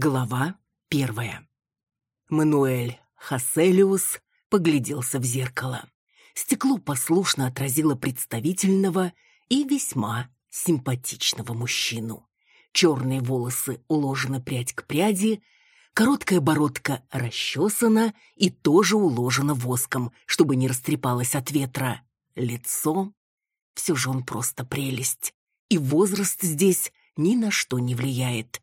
Глава первая. Мануэль Хаселиус погляделся в зеркало. Стекло послушно отразило представительного и весьма симпатичного мужчину. Черные волосы уложены прядь к пряди, короткая бородка расчесана и тоже уложена воском, чтобы не растрепалось от ветра. Лицо... Все же он просто прелесть. И возраст здесь ни на что не влияет.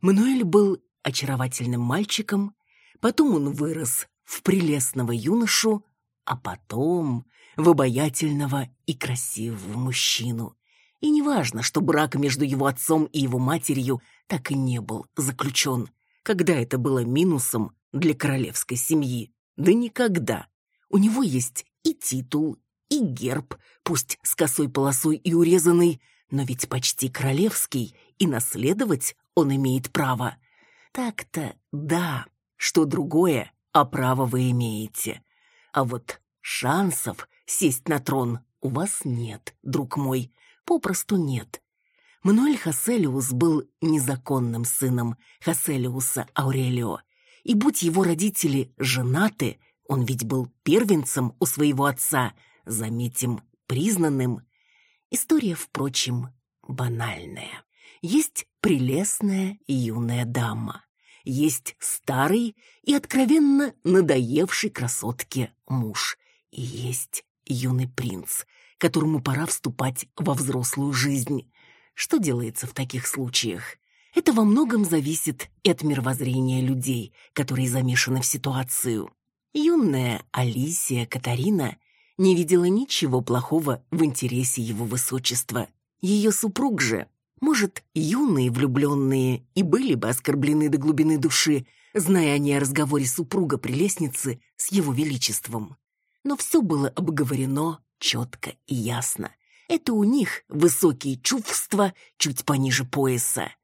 Мануэль был очаровательным мальчиком, потом он вырос в прелестного юношу, а потом в обаятельного и красивого мужчину. И неважно, что брак между его отцом и его матерью так и не был заключен. Когда это было минусом для королевской семьи? Да никогда. У него есть и титул, и герб, пусть с косой полосой и урезанный, но ведь почти королевский, и наследовать он имеет право. Так-то да, что другое, а право вы имеете. А вот шансов сесть на трон у вас нет, друг мой, попросту нет. Мануэль Хаселиус был незаконным сыном Хаселиуса Аурелио, и будь его родители женаты, он ведь был первенцем у своего отца, заметим, признанным. История, впрочем, банальная. Есть прелестная юная дама. Есть старый и откровенно надоевший красотке муж. И есть юный принц, которому пора вступать во взрослую жизнь. Что делается в таких случаях? Это во многом зависит и от мировоззрения людей, которые замешаны в ситуацию. Юная Алисия Катарина не видела ничего плохого в интересе его высочества. Ее супруг же может, юные влюбленные и были бы оскорблены до глубины души, зная они о разговоре супруга при лестнице с его величеством. Но все было обговорено четко и ясно. Это у них высокие чувства чуть пониже пояса.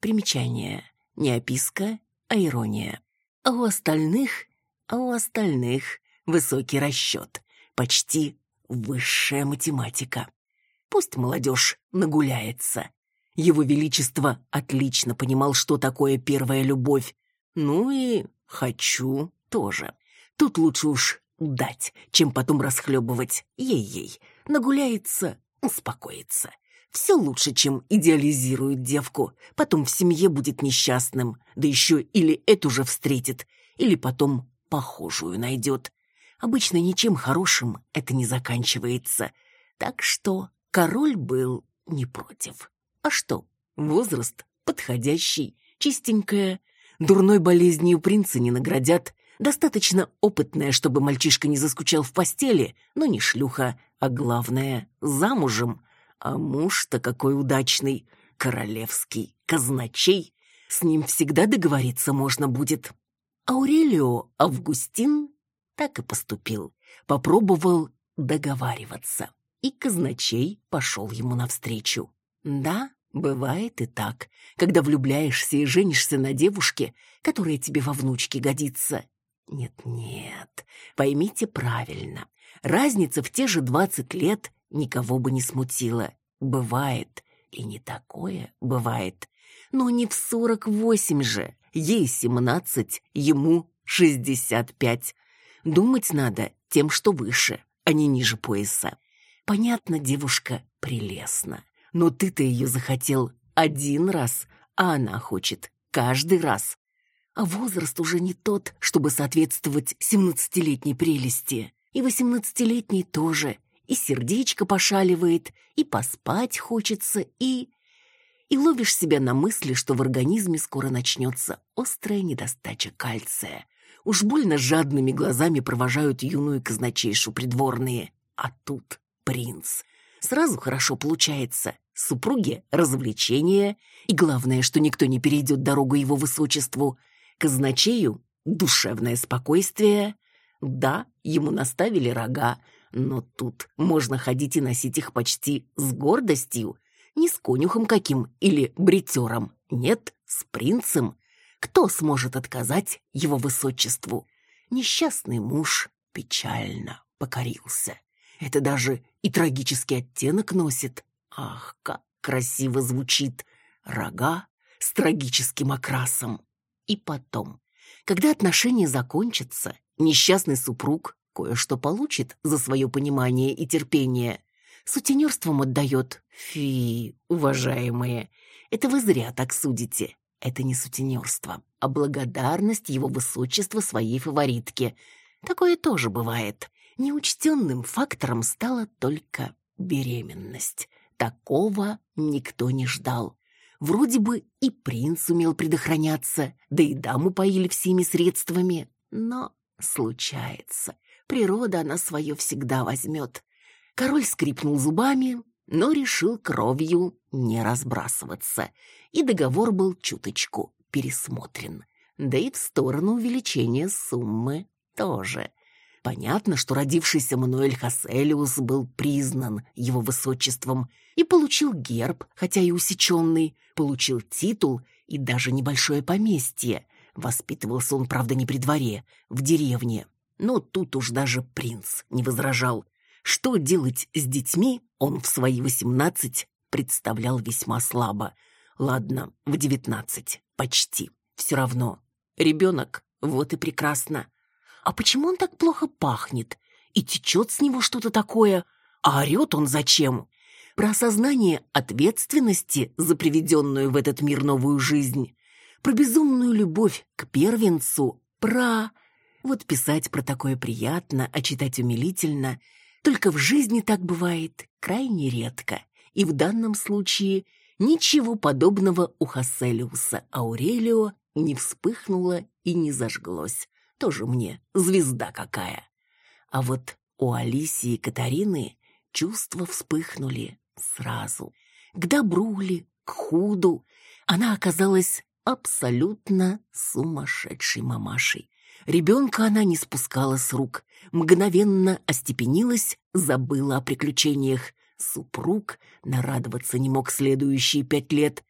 Примечание. Не описка, а ирония. А у остальных, а у остальных высокий расчет. Почти высшая математика. Пусть молодежь нагуляется. Его Величество отлично понимал, что такое первая любовь. Ну и хочу тоже. Тут лучше уж дать, чем потом расхлебывать. Ей-ей. Нагуляется, успокоится. Все лучше, чем идеализирует девку. Потом в семье будет несчастным. Да еще или эту же встретит, или потом похожую найдет. Обычно ничем хорошим это не заканчивается. Так что король был не против. А что, возраст подходящий, чистенькая, дурной болезнью принца не наградят, достаточно опытная, чтобы мальчишка не заскучал в постели, но не шлюха, а главное — замужем. А муж-то какой удачный, королевский, казначей. С ним всегда договориться можно будет. Аурелио Августин так и поступил. Попробовал договариваться. И казначей пошел ему навстречу. Да, бывает и так, когда влюбляешься и женишься на девушке, которая тебе во внучке годится. Нет-нет, поймите правильно. Разница в те же двадцать лет никого бы не смутила. Бывает, и не такое бывает. Но не в сорок восемь же. Ей семнадцать, ему шестьдесят пять. Думать надо тем, что выше, а не ниже пояса. Понятно, девушка прелестна. Но ты-то ее захотел один раз, а она хочет каждый раз. А возраст уже не тот, чтобы соответствовать семнадцатилетней прелести. И восемнадцатилетней тоже. И сердечко пошаливает, и поспать хочется, и... И ловишь себя на мысли, что в организме скоро начнется острая недостача кальция. Уж больно жадными глазами провожают юную казначейшу придворные. А тут принц. Сразу хорошо получается. Супруге – развлечение, и главное, что никто не перейдет дорогу его высочеству. Казначею – душевное спокойствие. Да, ему наставили рога, но тут можно ходить и носить их почти с гордостью. Не с конюхом каким или бритером. Нет, с принцем. Кто сможет отказать его высочеству? Несчастный муж печально покорился. Это даже и трагический оттенок носит. Ах, как красиво звучит. Рога с трагическим окрасом. И потом, когда отношения закончатся, несчастный супруг кое-что получит за свое понимание и терпение. Сутенерством отдает. Фи, уважаемые, это вы зря так судите. Это не сутенерство, а благодарность его высочества своей фаворитке. Такое тоже бывает. Неучтенным фактором стала только беременность. Такого никто не ждал. Вроде бы и принц умел предохраняться, да и даму поили всеми средствами. Но случается. Природа она свое всегда возьмет. Король скрипнул зубами, но решил кровью не разбрасываться, и договор был чуточку пересмотрен. Да и в сторону увеличения суммы тоже. Понятно, что родившийся Мануэль Хаселиус был признан его высочеством и получил герб, хотя и усеченный, получил титул и даже небольшое поместье. Воспитывался он, правда, не при дворе, в деревне. Но тут уж даже принц не возражал. Что делать с детьми, он в свои восемнадцать представлял весьма слабо. Ладно, в девятнадцать, почти. Все равно. Ребенок, вот и прекрасно. А почему он так плохо пахнет? И течет с него что-то такое? А орет он зачем? Про осознание ответственности за приведенную в этот мир новую жизнь. Про безумную любовь к первенцу. Про... Вот писать про такое приятно, а читать умилительно. Только в жизни так бывает крайне редко. И в данном случае ничего подобного у Хасселиуса Аурелио не вспыхнуло и не зажглось. Тоже мне звезда какая. А вот у Алисии и Катарины чувства вспыхнули сразу. К добру ли, к худу. Она оказалась абсолютно сумасшедшей мамашей. Ребенка она не спускала с рук, мгновенно остепенилась, забыла о приключениях. Супруг нарадоваться не мог следующие пять лет.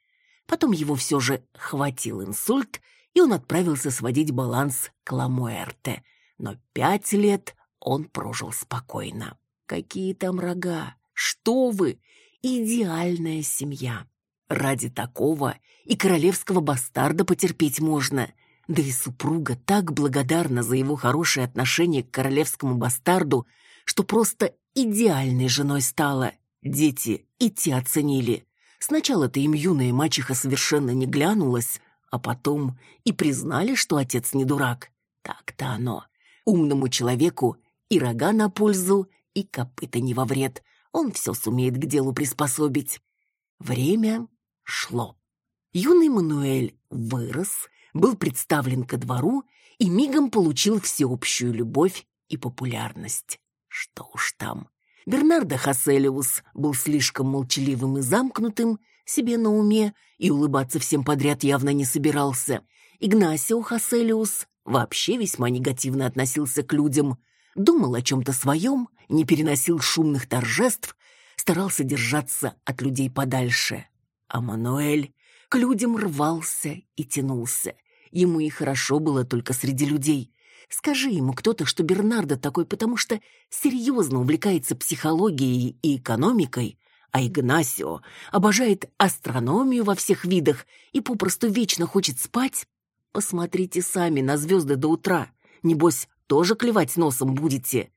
Потом его все же хватил инсульт, и он отправился сводить баланс к Ламуэрте. Но пять лет он прожил спокойно. Какие там рога? Что вы? Идеальная семья. Ради такого и королевского бастарда потерпеть можно — да и супруга так благодарна за его хорошее отношение к королевскому бастарду, что просто идеальной женой стала. Дети и те оценили. Сначала-то им юная мачеха совершенно не глянулась, а потом и признали, что отец не дурак. Так-то оно. Умному человеку и рога на пользу, и копыта не во вред. Он все сумеет к делу приспособить. Время шло. Юный Мануэль вырос, был представлен ко двору и мигом получил всеобщую любовь и популярность. Что уж там. Бернардо Хаселиус был слишком молчаливым и замкнутым, себе на уме, и улыбаться всем подряд явно не собирался. Игнасио Хаселиус вообще весьма негативно относился к людям, думал о чем-то своем, не переносил шумных торжеств, старался держаться от людей подальше. А Мануэль к людям рвался и тянулся. Ему и хорошо было только среди людей. Скажи ему кто-то, что Бернардо такой, потому что серьезно увлекается психологией и экономикой, а Игнасио обожает астрономию во всех видах и попросту вечно хочет спать. Посмотрите сами на звезды до утра. Небось, тоже клевать носом будете.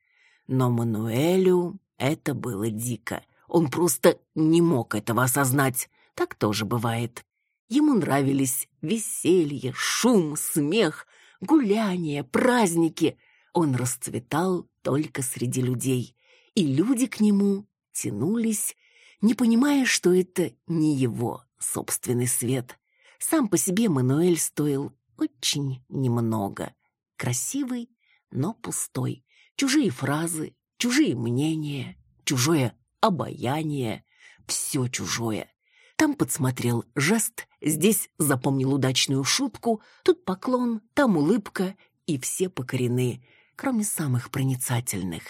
Но Мануэлю это было дико. Он просто не мог этого осознать. Так тоже бывает. Ему нравились веселье, шум, смех, гуляния, праздники. Он расцветал только среди людей, и люди к нему тянулись, не понимая, что это не его собственный свет. Сам по себе Мануэль стоил очень немного. Красивый, но пустой. Чужие фразы, чужие мнения, чужое обаяние, все чужое. Там подсмотрел жест, здесь запомнил удачную шутку, тут поклон, там улыбка, и все покорены, кроме самых проницательных.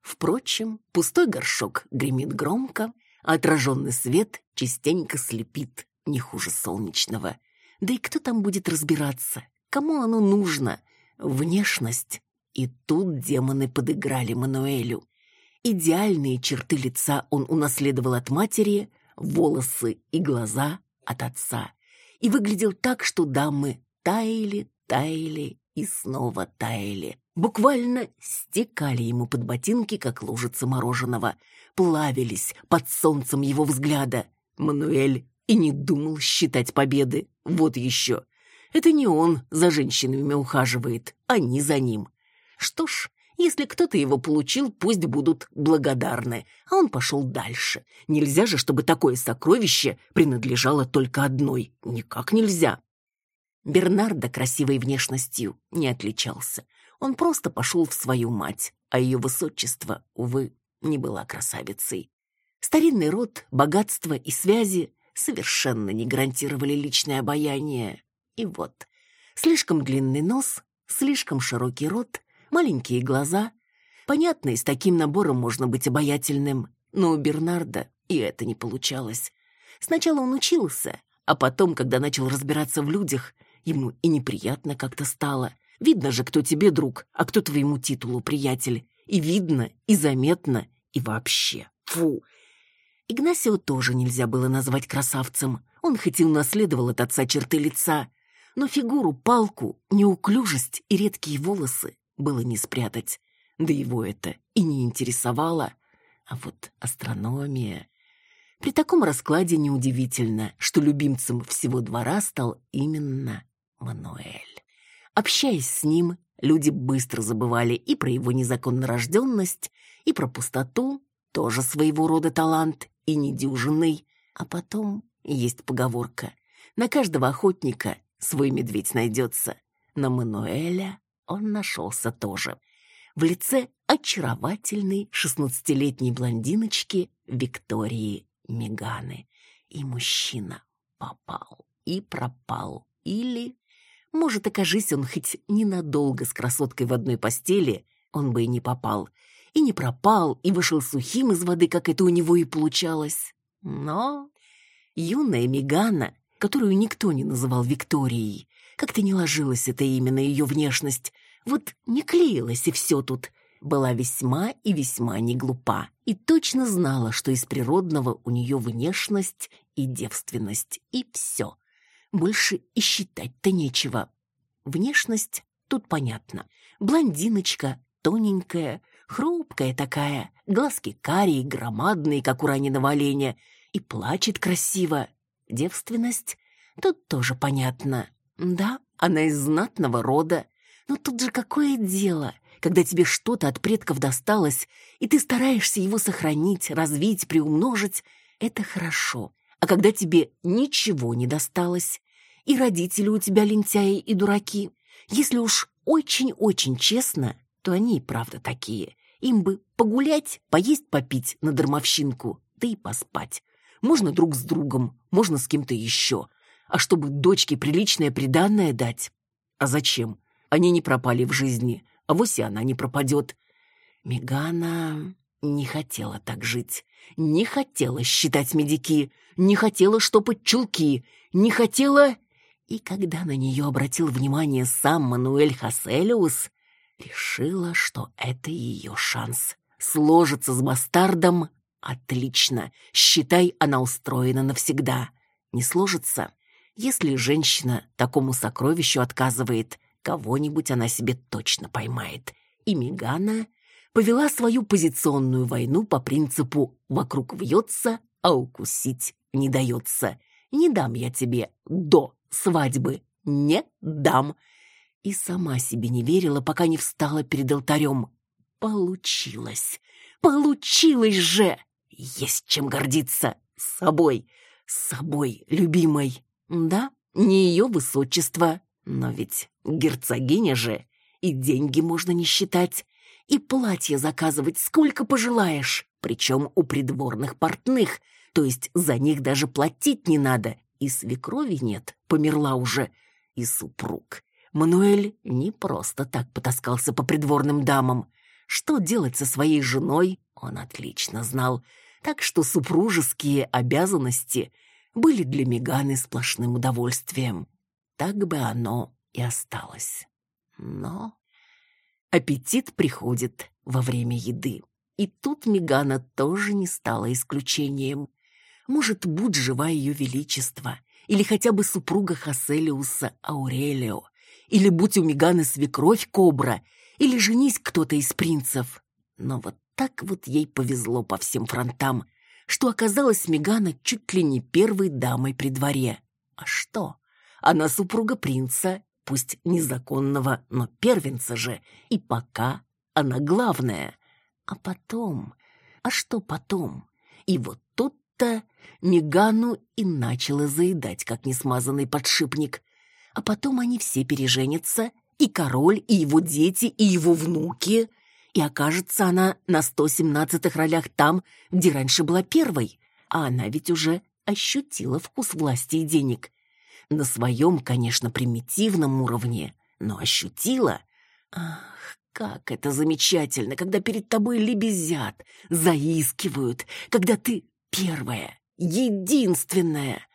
Впрочем, пустой горшок гремит громко, отраженный свет частенько слепит, не хуже солнечного. Да и кто там будет разбираться? Кому оно нужно? Внешность И тут демоны подыграли Мануэлю. Идеальные черты лица он унаследовал от матери, волосы и глаза от отца. И выглядел так, что дамы таяли, таяли и снова таяли. Буквально стекали ему под ботинки, как лужицы мороженого. Плавились под солнцем его взгляда. Мануэль и не думал считать победы. Вот еще. Это не он за женщинами ухаживает, они за ним. Что ж, если кто-то его получил, пусть будут благодарны. А он пошел дальше. Нельзя же, чтобы такое сокровище принадлежало только одной. Никак нельзя. Бернардо красивой внешностью не отличался. Он просто пошел в свою мать, а ее высочество, увы, не была красавицей. Старинный род, богатство и связи совершенно не гарантировали личное обаяние. И вот, слишком длинный нос, слишком широкий рот, маленькие глаза. Понятно, и с таким набором можно быть обаятельным, но у Бернарда и это не получалось. Сначала он учился, а потом, когда начал разбираться в людях, ему и неприятно как-то стало. Видно же, кто тебе друг, а кто твоему титулу приятель. И видно, и заметно, и вообще. Фу! Игнасио тоже нельзя было назвать красавцем. Он хоть и унаследовал от отца черты лица, но фигуру, палку, неуклюжесть и редкие волосы было не спрятать. Да его это и не интересовало. А вот астрономия... При таком раскладе неудивительно, что любимцем всего двора стал именно Мануэль. Общаясь с ним, люди быстро забывали и про его незаконнорожденность, и про пустоту, тоже своего рода талант, и недюжинный. А потом есть поговорка. На каждого охотника свой медведь найдется. На Мануэля он нашелся тоже. В лице очаровательной шестнадцатилетней блондиночки Виктории Меганы. И мужчина попал и пропал. Или, может, окажись он хоть ненадолго с красоткой в одной постели, он бы и не попал. И не пропал, и вышел сухим из воды, как это у него и получалось. Но юная Мегана которую никто не называл Викторией. Как-то не ложилось это имя на ее внешность. Вот не клеилось и все тут. Была весьма и весьма не глупа. И точно знала, что из природного у нее внешность и девственность. И все. Больше и считать-то нечего. Внешность тут понятно. Блондиночка, тоненькая, хрупкая такая, глазки карие, громадные, как у раненого оленя, и плачет красиво, девственность, тут тоже понятно. Да, она из знатного рода, но тут же какое дело, когда тебе что-то от предков досталось, и ты стараешься его сохранить, развить, приумножить, это хорошо. А когда тебе ничего не досталось, и родители у тебя лентяи и дураки, если уж очень-очень честно, то они и правда такие. Им бы погулять, поесть, попить на дармовщинку, да и поспать. Можно друг с другом, можно с кем-то еще. А чтобы дочке приличное приданное дать? А зачем? Они не пропали в жизни, а вось и она не пропадет. Мегана не хотела так жить. Не хотела считать медики, не хотела штопать чулки, не хотела... И когда на нее обратил внимание сам Мануэль Хаселиус, решила, что это ее шанс. Сложится с бастардом Отлично. Считай, она устроена навсегда. Не сложится? Если женщина такому сокровищу отказывает, кого-нибудь она себе точно поймает. И Мегана повела свою позиционную войну по принципу «вокруг вьется, а укусить не дается». «Не дам я тебе до свадьбы, не дам». И сама себе не верила, пока не встала перед алтарем. Получилось! Получилось же! Есть чем гордиться. С собой. С собой, любимой. Да, не ее высочество. Но ведь герцогиня же. И деньги можно не считать. И платье заказывать сколько пожелаешь. Причем у придворных портных. То есть за них даже платить не надо. И свекрови нет, померла уже. И супруг. Мануэль не просто так потаскался по придворным дамам. Что делать со своей женой, он отлично знал так что супружеские обязанности были для Меганы сплошным удовольствием. Так бы оно и осталось. Но аппетит приходит во время еды. И тут Мегана тоже не стала исключением. Может, будь жива ее величество, или хотя бы супруга Хаселиуса Аурелио, или будь у Меганы свекровь Кобра, или женись кто-то из принцев. Но вот так вот ей повезло по всем фронтам, что оказалась Мегана чуть ли не первой дамой при дворе. А что? Она супруга принца, пусть незаконного, но первенца же, и пока она главная. А потом... А что потом? И вот тут-то Мегану и начала заедать, как несмазанный подшипник. А потом они все переженятся, и король, и его дети, и его внуки. И окажется она на 117-х ролях там, где раньше была первой. А она ведь уже ощутила вкус власти и денег. На своем, конечно, примитивном уровне, но ощутила. Ах, как это замечательно, когда перед тобой лебезят, заискивают, когда ты первая, единственная,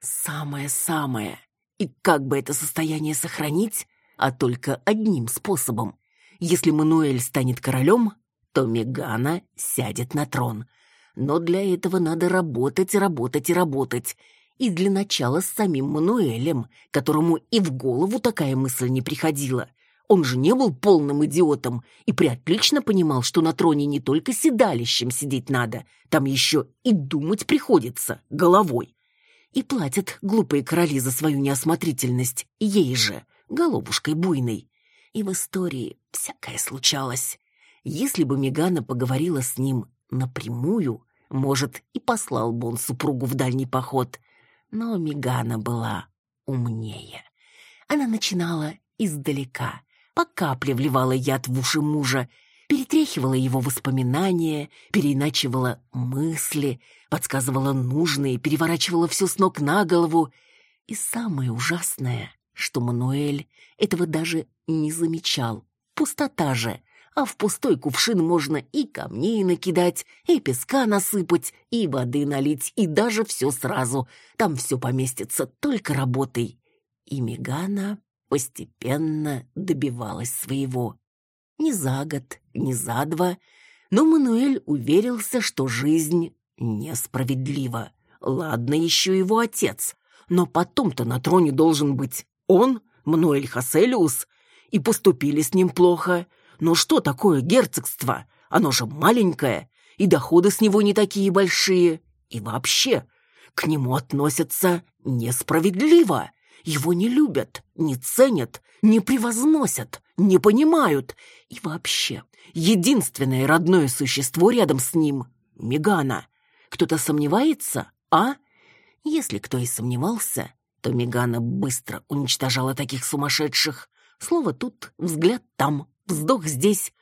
самая-самая. И как бы это состояние сохранить? А только одним способом. Если Мануэль станет королем, то Мегана сядет на трон. Но для этого надо работать, работать и работать. И для начала с самим Мануэлем, которому и в голову такая мысль не приходила – он же не был полным идиотом и приотлично понимал, что на троне не только седалищем сидеть надо, там еще и думать приходится головой. И платят глупые короли за свою неосмотрительность ей же, головушкой буйной. И в истории всякое случалось. Если бы Мегана поговорила с ним напрямую, может, и послал бы он супругу в дальний поход. Но Мегана была умнее. Она начинала издалека, по капле вливала яд в уши мужа, перетряхивала его воспоминания, переиначивала мысли, подсказывала нужные, переворачивала все с ног на голову. И самое ужасное, что Мануэль этого даже не замечал. Пустота же, а в пустой кувшин можно и камней накидать, и песка насыпать, и воды налить, и даже все сразу. Там все поместится только работой. И Мегана постепенно добивалась своего. Не за год, не за два, но Мануэль уверился, что жизнь несправедлива. Ладно еще его отец, но потом-то на троне должен быть он, Мануэль Хаселиус, и поступили с ним плохо. Но что такое герцогство? Оно же маленькое, и доходы с него не такие большие. И вообще, к нему относятся несправедливо. Его не любят, не ценят, не превозносят, не понимают. И вообще, единственное родное существо рядом с ним — Мегана. Кто-то сомневается, а? Если кто и сомневался, то Мегана быстро уничтожала таких сумасшедших. Слово тут, взгляд там, вздох здесь.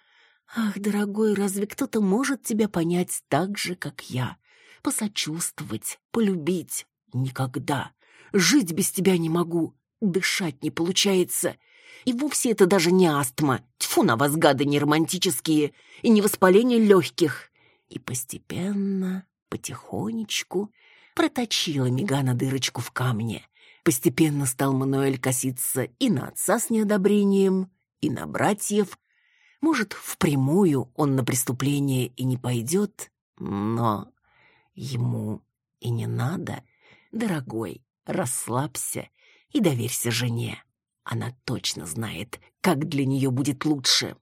Ах, дорогой, разве кто-то может тебя понять так же, как я? Посочувствовать, полюбить? Никогда. Жить без тебя не могу, дышать не получается. И вовсе это даже не астма. Тьфу на вас, гады неромантические, и не воспаление легких. И постепенно, потихонечку, проточила Мегана дырочку в камне. Постепенно стал Мануэль коситься и на отца с неодобрением, и на братьев. Может, впрямую он на преступление и не пойдет, но ему и не надо, дорогой. Расслабься и доверься жене. Она точно знает, как для нее будет лучше.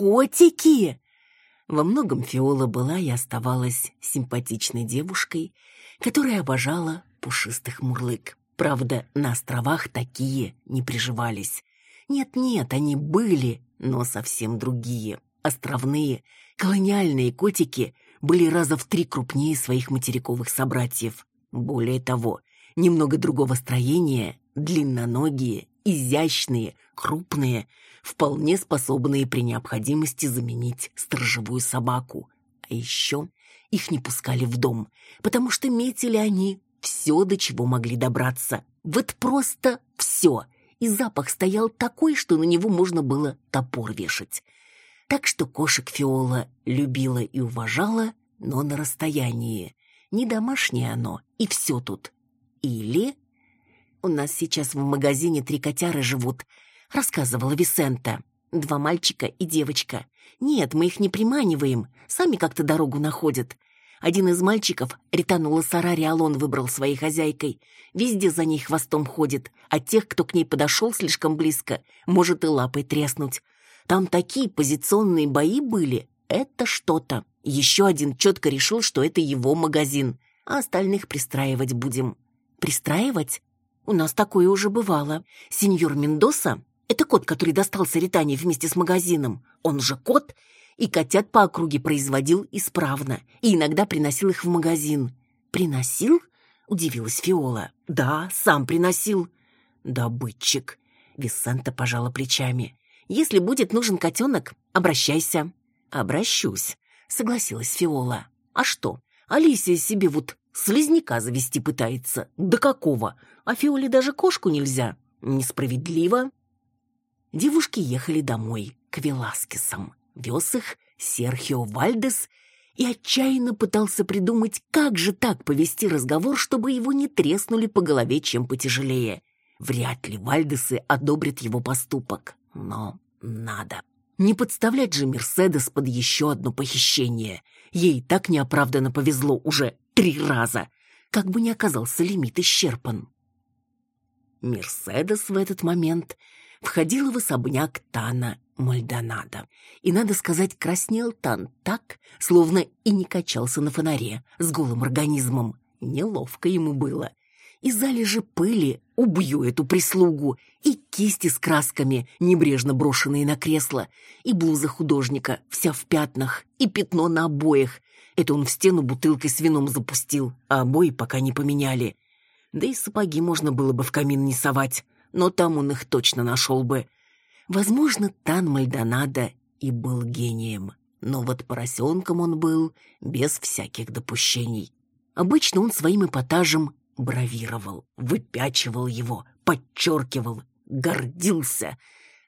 Котики! Во многом Фиола была и оставалась симпатичной девушкой, которая обожала пушистых мурлык. Правда, на островах такие не приживались. Нет-нет, они были, но совсем другие. Островные, колониальные котики были раза в три крупнее своих материковых собратьев. Более того, немного другого строения, длинноногие, изящные, крупные, вполне способные при необходимости заменить сторожевую собаку. А еще их не пускали в дом, потому что метили они все, до чего могли добраться. Вот просто все. И запах стоял такой, что на него можно было топор вешать. Так что кошек Фиола любила и уважала, но на расстоянии. Не домашнее оно, и все тут. Или... У нас сейчас в магазине три котяры живут, рассказывала Висента. Два мальчика и девочка. Нет, мы их не приманиваем, сами как-то дорогу находят. Один из мальчиков, Ританула Сарари Алон, выбрал своей хозяйкой. Везде за ней хвостом ходит, а тех, кто к ней подошел слишком близко, может и лапой треснуть. Там такие позиционные бои были. Это что-то. Еще один четко решил, что это его магазин, а остальных пристраивать будем. Пристраивать? У нас такое уже бывало. Сеньор Мендоса — это кот, который достался Ритане вместе с магазином. Он же кот — и котят по округе производил исправно, и иногда приносил их в магазин. «Приносил?» — удивилась Фиола. «Да, сам приносил». «Добытчик». Висента пожала плечами. «Если будет нужен котенок, обращайся». «Обращусь», — согласилась Фиола. «А что, Алисия себе вот слизняка завести пытается. Да какого? А Фиоле даже кошку нельзя. Несправедливо». Девушки ехали домой, к Веласкесам. Вез их Серхио Вальдес и отчаянно пытался придумать, как же так повести разговор, чтобы его не треснули по голове чем потяжелее. Вряд ли Вальдесы одобрят его поступок, но надо. Не подставлять же Мерседес под еще одно похищение. Ей так неоправданно повезло уже три раза, как бы не оказался лимит исчерпан. Мерседес в этот момент входила в особняк Тана Мальдонадо. И, надо сказать, краснел Тан так, словно и не качался на фонаре с голым организмом. Неловко ему было. И залежи пыли, убью эту прислугу, и кисти с красками, небрежно брошенные на кресло, и блуза художника, вся в пятнах, и пятно на обоях. Это он в стену бутылкой с вином запустил, а обои пока не поменяли. Да и сапоги можно было бы в камин не совать, но там он их точно нашел бы. Возможно, Тан Мальдонадо и был гением, но вот поросенком он был без всяких допущений. Обычно он своим эпатажем бравировал, выпячивал его, подчеркивал, гордился.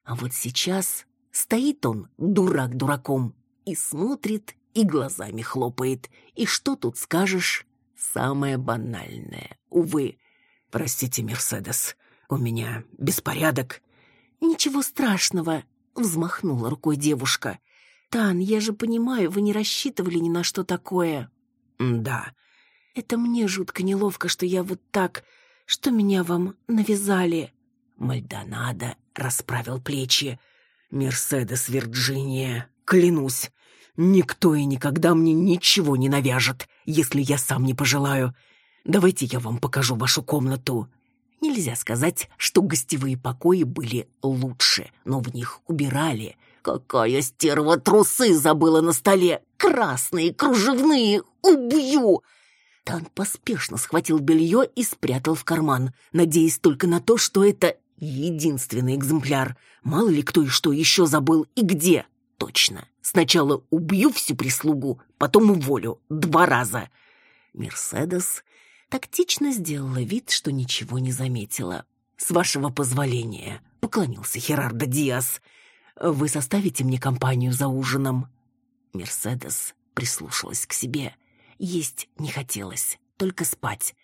А вот сейчас стоит он, дурак дураком, и смотрит, и глазами хлопает. И что тут скажешь? Самое банальное. Увы. Простите, Мерседес, у меня беспорядок. «Ничего страшного», — взмахнула рукой девушка. «Тан, я же понимаю, вы не рассчитывали ни на что такое». «Да». «Это мне жутко неловко, что я вот так... Что меня вам навязали?» Мальдонадо расправил плечи. «Мерседес Вирджиния, клянусь, никто и никогда мне ничего не навяжет, если я сам не пожелаю. Давайте я вам покажу вашу комнату». Нельзя сказать, что гостевые покои были лучше, но в них убирали. Какая стерва трусы забыла на столе! Красные, кружевные! Убью! Тан поспешно схватил белье и спрятал в карман, надеясь только на то, что это единственный экземпляр. Мало ли кто и что еще забыл и где. Точно. Сначала убью всю прислугу, потом уволю. Два раза. Мерседес тактично сделала вид, что ничего не заметила. «С вашего позволения», — поклонился Херардо Диас. «Вы составите мне компанию за ужином?» Мерседес прислушалась к себе. Есть не хотелось, только спать.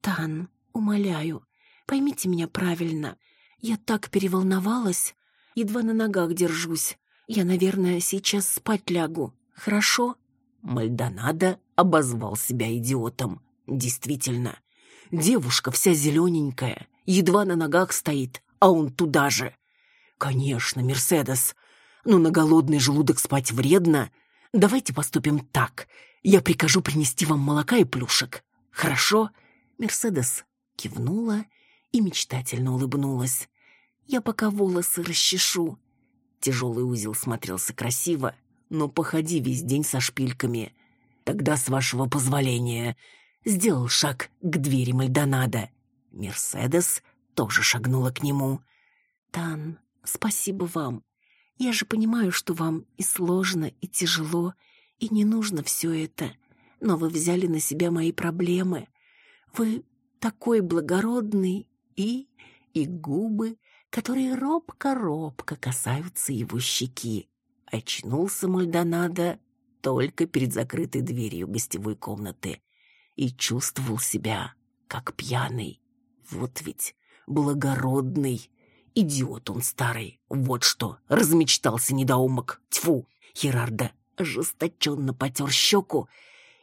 «Тан, умоляю, поймите меня правильно. Я так переволновалась, едва на ногах держусь. Я, наверное, сейчас спать лягу. Хорошо?» Мальдонадо обозвал себя идиотом. Действительно, девушка вся зелененькая, едва на ногах стоит, а он туда же. Конечно, Мерседес, но на голодный желудок спать вредно. Давайте поступим так. Я прикажу принести вам молока и плюшек. Хорошо? Мерседес кивнула и мечтательно улыбнулась. Я пока волосы расчешу. Тяжелый узел смотрелся красиво, но походи весь день со шпильками. Тогда, с вашего позволения, сделал шаг к двери Мальдонада. Мерседес тоже шагнула к нему. «Тан, спасибо вам. Я же понимаю, что вам и сложно, и тяжело, и не нужно все это. Но вы взяли на себя мои проблемы. Вы такой благородный и... и губы, которые робко-робко касаются его щеки. Очнулся Мальдонадо только перед закрытой дверью гостевой комнаты и чувствовал себя как пьяный. Вот ведь благородный. Идиот он старый. Вот что, размечтался недоумок. Тьфу! Херарда ожесточенно потер щеку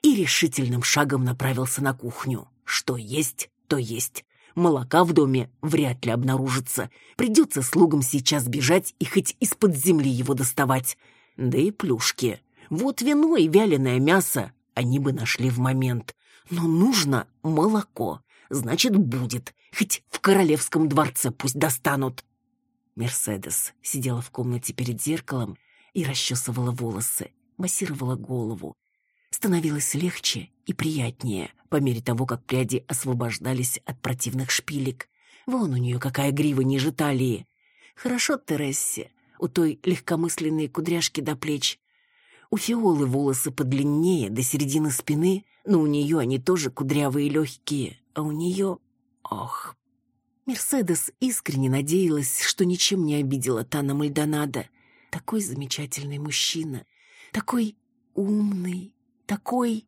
и решительным шагом направился на кухню. Что есть, то есть. Молока в доме вряд ли обнаружится. Придется слугам сейчас бежать и хоть из-под земли его доставать. Да и плюшки. Вот вино и вяленое мясо они бы нашли в момент. Но нужно молоко. Значит, будет. Хоть в королевском дворце пусть достанут. Мерседес сидела в комнате перед зеркалом и расчесывала волосы, массировала голову. Становилось легче и приятнее по мере того, как пряди освобождались от противных шпилек. Вон у нее какая грива ниже талии. Хорошо Терессе, у той легкомысленные кудряшки до плеч. У Фиолы волосы подлиннее, до середины спины, но у нее они тоже кудрявые и легкие, а у нее... Ох, Мерседес искренне надеялась, что ничем не обидела Тана Мальдонадо. Такой замечательный мужчина, такой умный, такой...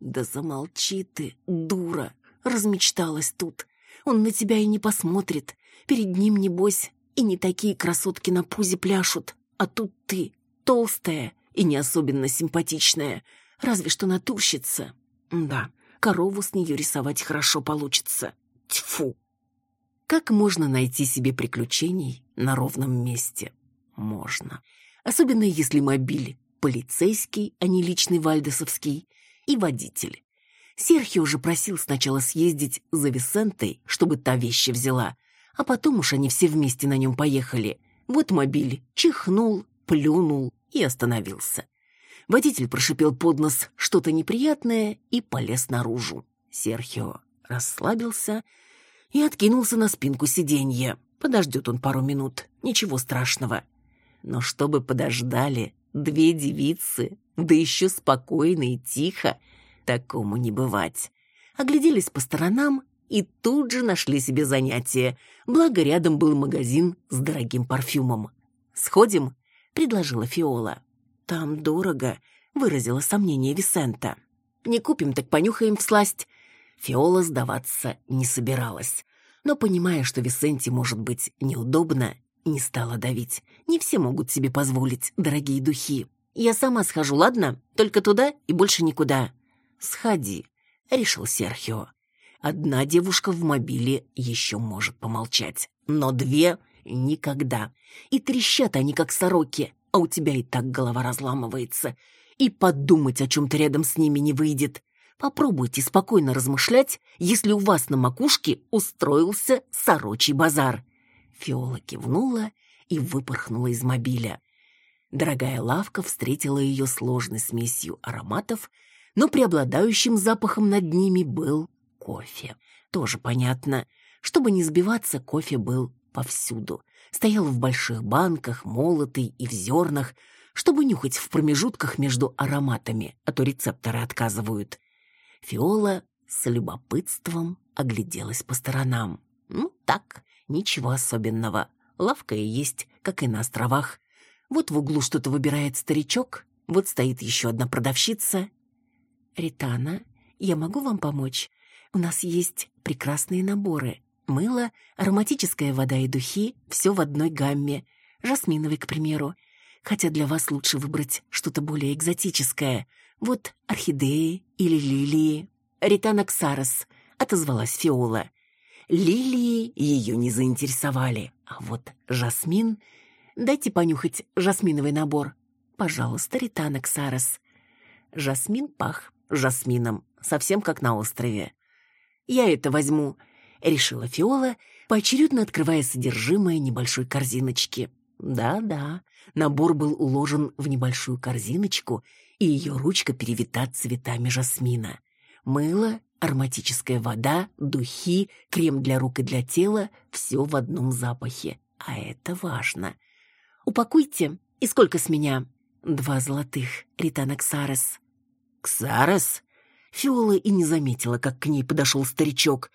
Да замолчи ты, дура, размечталась тут. Он на тебя и не посмотрит. Перед ним, небось, и не такие красотки на пузе пляшут. А тут ты, толстая и не особенно симпатичная, разве что натурщица. Да, корову с нее рисовать хорошо получится. Тьфу! Как можно найти себе приключений на ровном месте? Можно. Особенно если мобиль полицейский, а не личный вальдесовский, и водитель. Серхио уже просил сначала съездить за Висентой, чтобы та вещи взяла, а потом уж они все вместе на нем поехали. Вот мобиль чихнул, плюнул и остановился. Водитель прошипел под нос что-то неприятное и полез наружу. Серхио расслабился и откинулся на спинку сиденья. Подождет он пару минут, ничего страшного. Но чтобы подождали две девицы, да еще спокойно и тихо, такому не бывать. Огляделись по сторонам и тут же нашли себе занятие, благо рядом был магазин с дорогим парфюмом. «Сходим?» — предложила Фиола. «Там дорого», — выразила сомнение Висента. «Не купим, так понюхаем всласть». Фиола сдаваться не собиралась, но, понимая, что Висенте может быть неудобно, не стала давить. Не все могут себе позволить дорогие духи. «Я сама схожу, ладно? Только туда и больше никуда». «Сходи», — решил Серхио. «Одна девушка в мобиле еще может помолчать, но две — никогда. И трещат они, как сороки, а у тебя и так голова разламывается. И подумать о чем-то рядом с ними не выйдет. Попробуйте спокойно размышлять, если у вас на макушке устроился сорочий базар. Фиола кивнула и выпорхнула из мобиля. Дорогая лавка встретила ее сложной смесью ароматов, но преобладающим запахом над ними был кофе. Тоже понятно. Чтобы не сбиваться, кофе был повсюду. Стоял в больших банках, молотый и в зернах, чтобы нюхать в промежутках между ароматами, а то рецепторы отказывают. Фиола с любопытством огляделась по сторонам. Ну, так, ничего особенного. Лавка и есть, как и на островах. Вот в углу что-то выбирает старичок, вот стоит еще одна продавщица. «Ритана, я могу вам помочь? У нас есть прекрасные наборы. Мыло, ароматическая вода и духи — все в одной гамме. Жасминовый, к примеру. Хотя для вас лучше выбрать что-то более экзотическое — вот орхидеи или лилии. Ритана Ксарес, отозвалась Фиола. Лилии ее не заинтересовали, а вот жасмин... Дайте понюхать жасминовый набор. Пожалуйста, Ритана Ксарес. Жасмин пах жасмином, совсем как на острове. Я это возьму, решила Фиола, поочередно открывая содержимое небольшой корзиночки. Да-да, набор был уложен в небольшую корзиночку и ее ручка перевита цветами жасмина. Мыло, ароматическая вода, духи, крем для рук и для тела — все в одном запахе. А это важно. «Упакуйте. И сколько с меня?» «Два золотых, Ритана Ксарес». «Ксарес?» Фиола и не заметила, как к ней подошел старичок.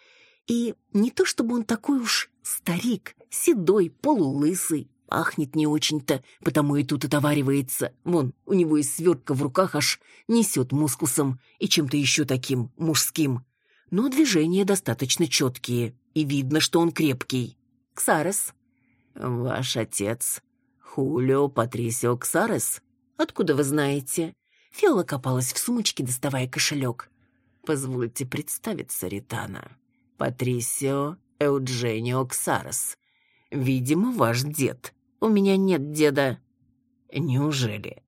И не то чтобы он такой уж старик, седой, полулысый, Пахнет не очень-то, потому и тут отоваривается. Вон, у него из свертка в руках аж несет мускусом и чем-то еще таким мужским. Но движения достаточно четкие, и видно, что он крепкий. Ксарес. Ваш отец. Хулио Патрисио Ксарес. Откуда вы знаете? Фиола копалась в сумочке, доставая кошелек. Позвольте представиться, Ритана. Патрисио Эудженио Ксарес. Видимо, ваш дед. У меня нет деда». «Неужели?»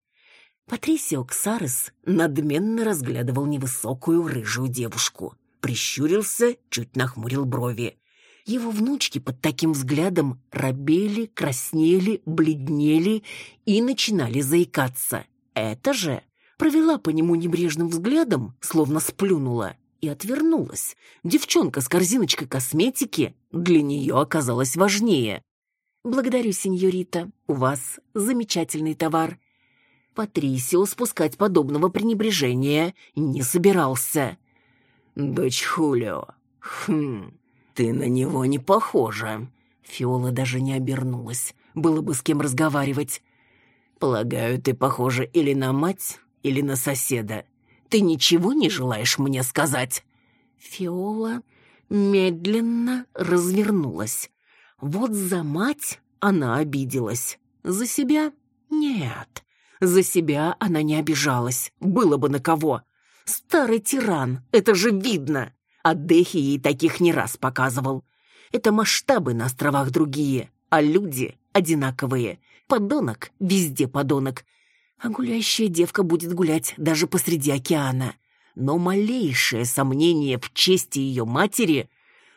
Патрисио Ксарес надменно разглядывал невысокую рыжую девушку. Прищурился, чуть нахмурил брови. Его внучки под таким взглядом робели, краснели, бледнели и начинали заикаться. Это же провела по нему небрежным взглядом, словно сплюнула, и отвернулась. Девчонка с корзиночкой косметики для нее оказалась важнее. «Благодарю, сеньорита. У вас замечательный товар». Патрисио спускать подобного пренебрежения не собирался. «Дочь Хулио, хм, ты на него не похожа». Фиола даже не обернулась. Было бы с кем разговаривать. «Полагаю, ты похожа или на мать, или на соседа. Ты ничего не желаешь мне сказать?» Фиола медленно развернулась. Вот за мать она обиделась. За себя? Нет. За себя она не обижалась. Было бы на кого. Старый тиран, это же видно. А Дехи ей таких не раз показывал. Это масштабы на островах другие, а люди одинаковые. Подонок, везде подонок. А гуляющая девка будет гулять даже посреди океана. Но малейшее сомнение в чести ее матери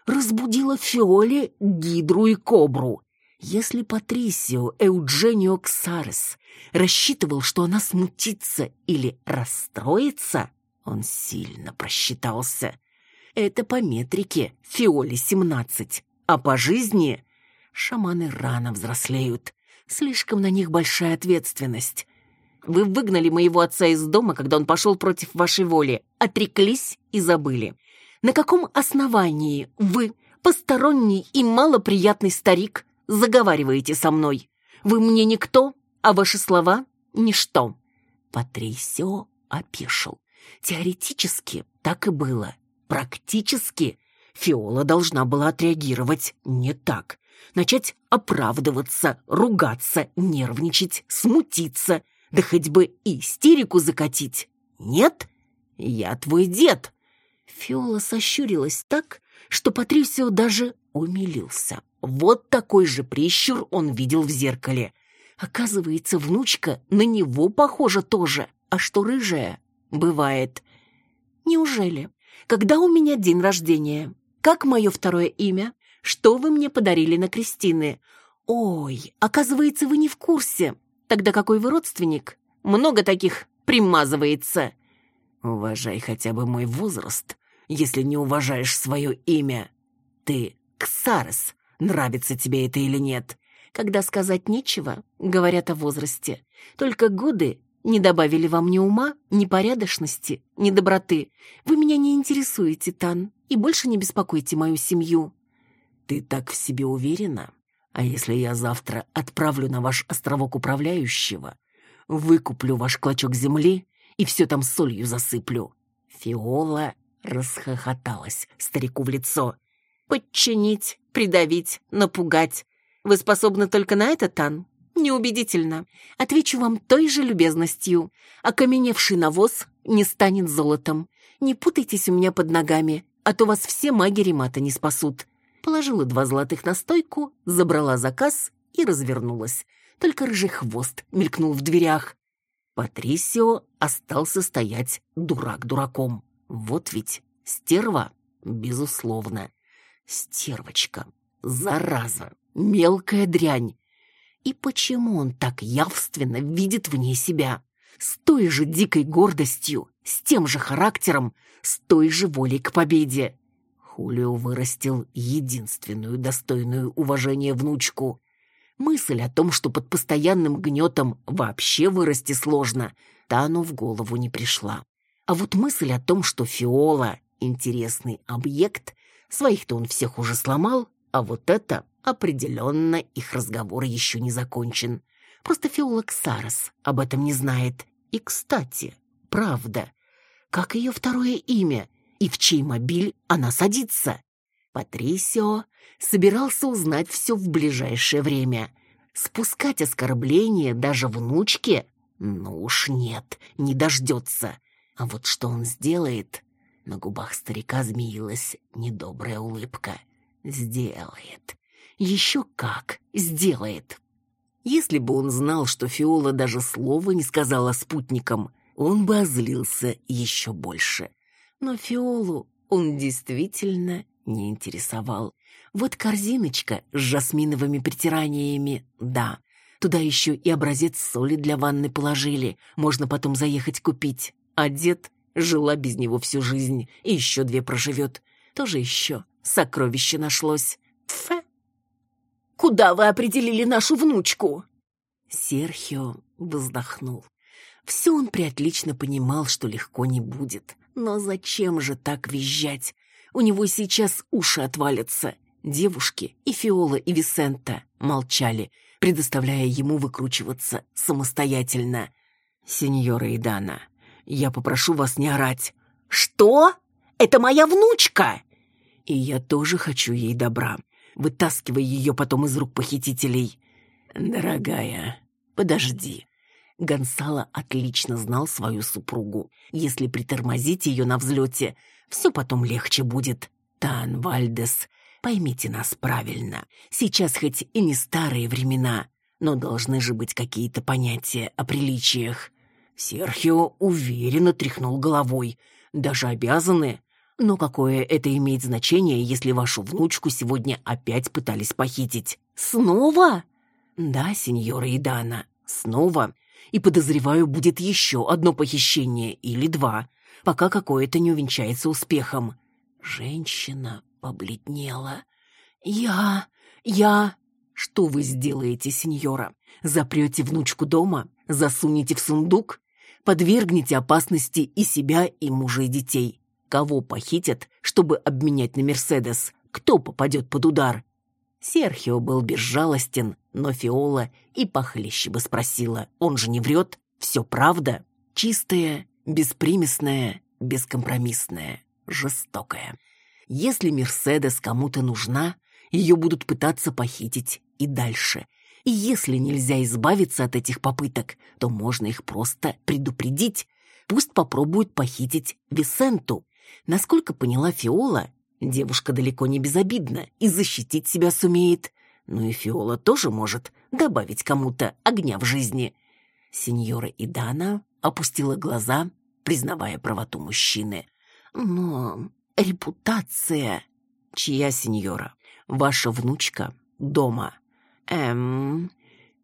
разбудила Фиоле, Гидру и Кобру. Если Патрисио Эудженио Ксарес рассчитывал, что она смутится или расстроится, он сильно просчитался. Это по метрике Фиоле 17, а по жизни шаманы рано взрослеют. Слишком на них большая ответственность. Вы выгнали моего отца из дома, когда он пошел против вашей воли, отреклись и забыли. На каком основании вы, посторонний и малоприятный старик, заговариваете со мной? Вы мне никто, а ваши слова — ничто». Патрисио опешил. Теоретически так и было. Практически Фиола должна была отреагировать не так. Начать оправдываться, ругаться, нервничать, смутиться, да хоть бы истерику закатить. Нет? Я твой дед. Фиола сощурилась так, что Патрисио даже умилился. Вот такой же прищур он видел в зеркале. Оказывается, внучка на него похожа тоже. А что рыжая? Бывает. Неужели? Когда у меня день рождения? Как мое второе имя? Что вы мне подарили на Кристины? Ой, оказывается, вы не в курсе. Тогда какой вы родственник? Много таких примазывается. Уважай хотя бы мой возраст, если не уважаешь свое имя. Ты Ксарес, нравится тебе это или нет. Когда сказать нечего, говорят о возрасте. Только годы не добавили вам ни ума, ни порядочности, ни доброты. Вы меня не интересуете, Тан, и больше не беспокойте мою семью. Ты так в себе уверена? А если я завтра отправлю на ваш островок управляющего, выкуплю ваш клочок земли и все там солью засыплю. Фиола расхохоталась старику в лицо. «Подчинить, придавить, напугать. Вы способны только на это, Тан? Неубедительно. Отвечу вам той же любезностью. Окаменевший навоз не станет золотом. Не путайтесь у меня под ногами, а то вас все маги Ремата не спасут». Положила два золотых на стойку, забрала заказ и развернулась. Только рыжий хвост мелькнул в дверях. Патрисио остался стоять дурак дураком. Вот ведь стерва, безусловно. Стервочка, зараза, мелкая дрянь. И почему он так явственно видит в ней себя? С той же дикой гордостью, с тем же характером, с той же волей к победе. Хулио вырастил единственную достойную уважения внучку. Мысль о том, что под постоянным гнетом вообще вырасти сложно, Тану в голову не пришла. А вот мысль о том, что Фиола — интересный объект, своих-то он всех уже сломал, а вот это Определенно, их разговор еще не закончен. Просто Фиола Ксарос об этом не знает. И, кстати, правда, как ее второе имя и в чей мобиль она садится? Патрисио собирался узнать все в ближайшее время. Спускать оскорбления даже внучке? Ну уж нет, не дождется. А вот что он сделает? На губах старика змеилась недобрая улыбка. Сделает. Еще как сделает. Если бы он знал, что Фиола даже слова не сказала спутникам, он бы озлился еще больше. Но Фиолу он действительно не интересовал. Вот корзиночка с жасминовыми притираниями, да. Туда еще и образец соли для ванны положили, можно потом заехать купить. А дед жила без него всю жизнь и еще две проживет. Тоже еще сокровище нашлось. Тфе! Куда вы определили нашу внучку?» Серхио вздохнул. Все он приотлично понимал, что легко не будет. Но зачем же так визжать? У него сейчас уши отвалятся. Девушки, и Фиола, и Висента молчали, предоставляя ему выкручиваться самостоятельно. «Сеньора Идана, я попрошу вас не орать». «Что? Это моя внучка!» «И я тоже хочу ей добра вытаскивая ее потом из рук похитителей. «Дорогая, подожди». Гонсало отлично знал свою супругу. Если притормозить ее на взлете, все потом легче будет. Тан Вальдес, поймите нас правильно. Сейчас хоть и не старые времена, но должны же быть какие-то понятия о приличиях. Серхио уверенно тряхнул головой. Даже обязаны. Но какое это имеет значение, если вашу внучку сегодня опять пытались похитить? Снова? Да, сеньора Идана, снова. И подозреваю, будет еще одно похищение или два, пока какое-то не увенчается успехом. Женщина побледнела. Я... я... Что вы сделаете, сеньора? Запрете внучку дома? Засунете в сундук? Подвергнете опасности и себя, и мужа, и детей? Кого похитят, чтобы обменять на Мерседес? Кто попадет под удар? Серхио был безжалостен, но Фиола и похлеще бы спросила. Он же не врет? Все правда? Чистая, беспримесная, бескомпромиссная, жестокая. Если Мерседес кому-то нужна, ее будут пытаться похитить и дальше. И если нельзя избавиться от этих попыток, то можно их просто предупредить. Пусть попробуют похитить Висенту. Насколько поняла Фиола, девушка далеко не безобидна и защитить себя сумеет. Ну и Фиола тоже может добавить кому-то огня в жизни. Сеньора Идана опустила глаза, признавая правоту мужчины. Но репутация... Чья сеньора? Ваша внучка дома. Эм...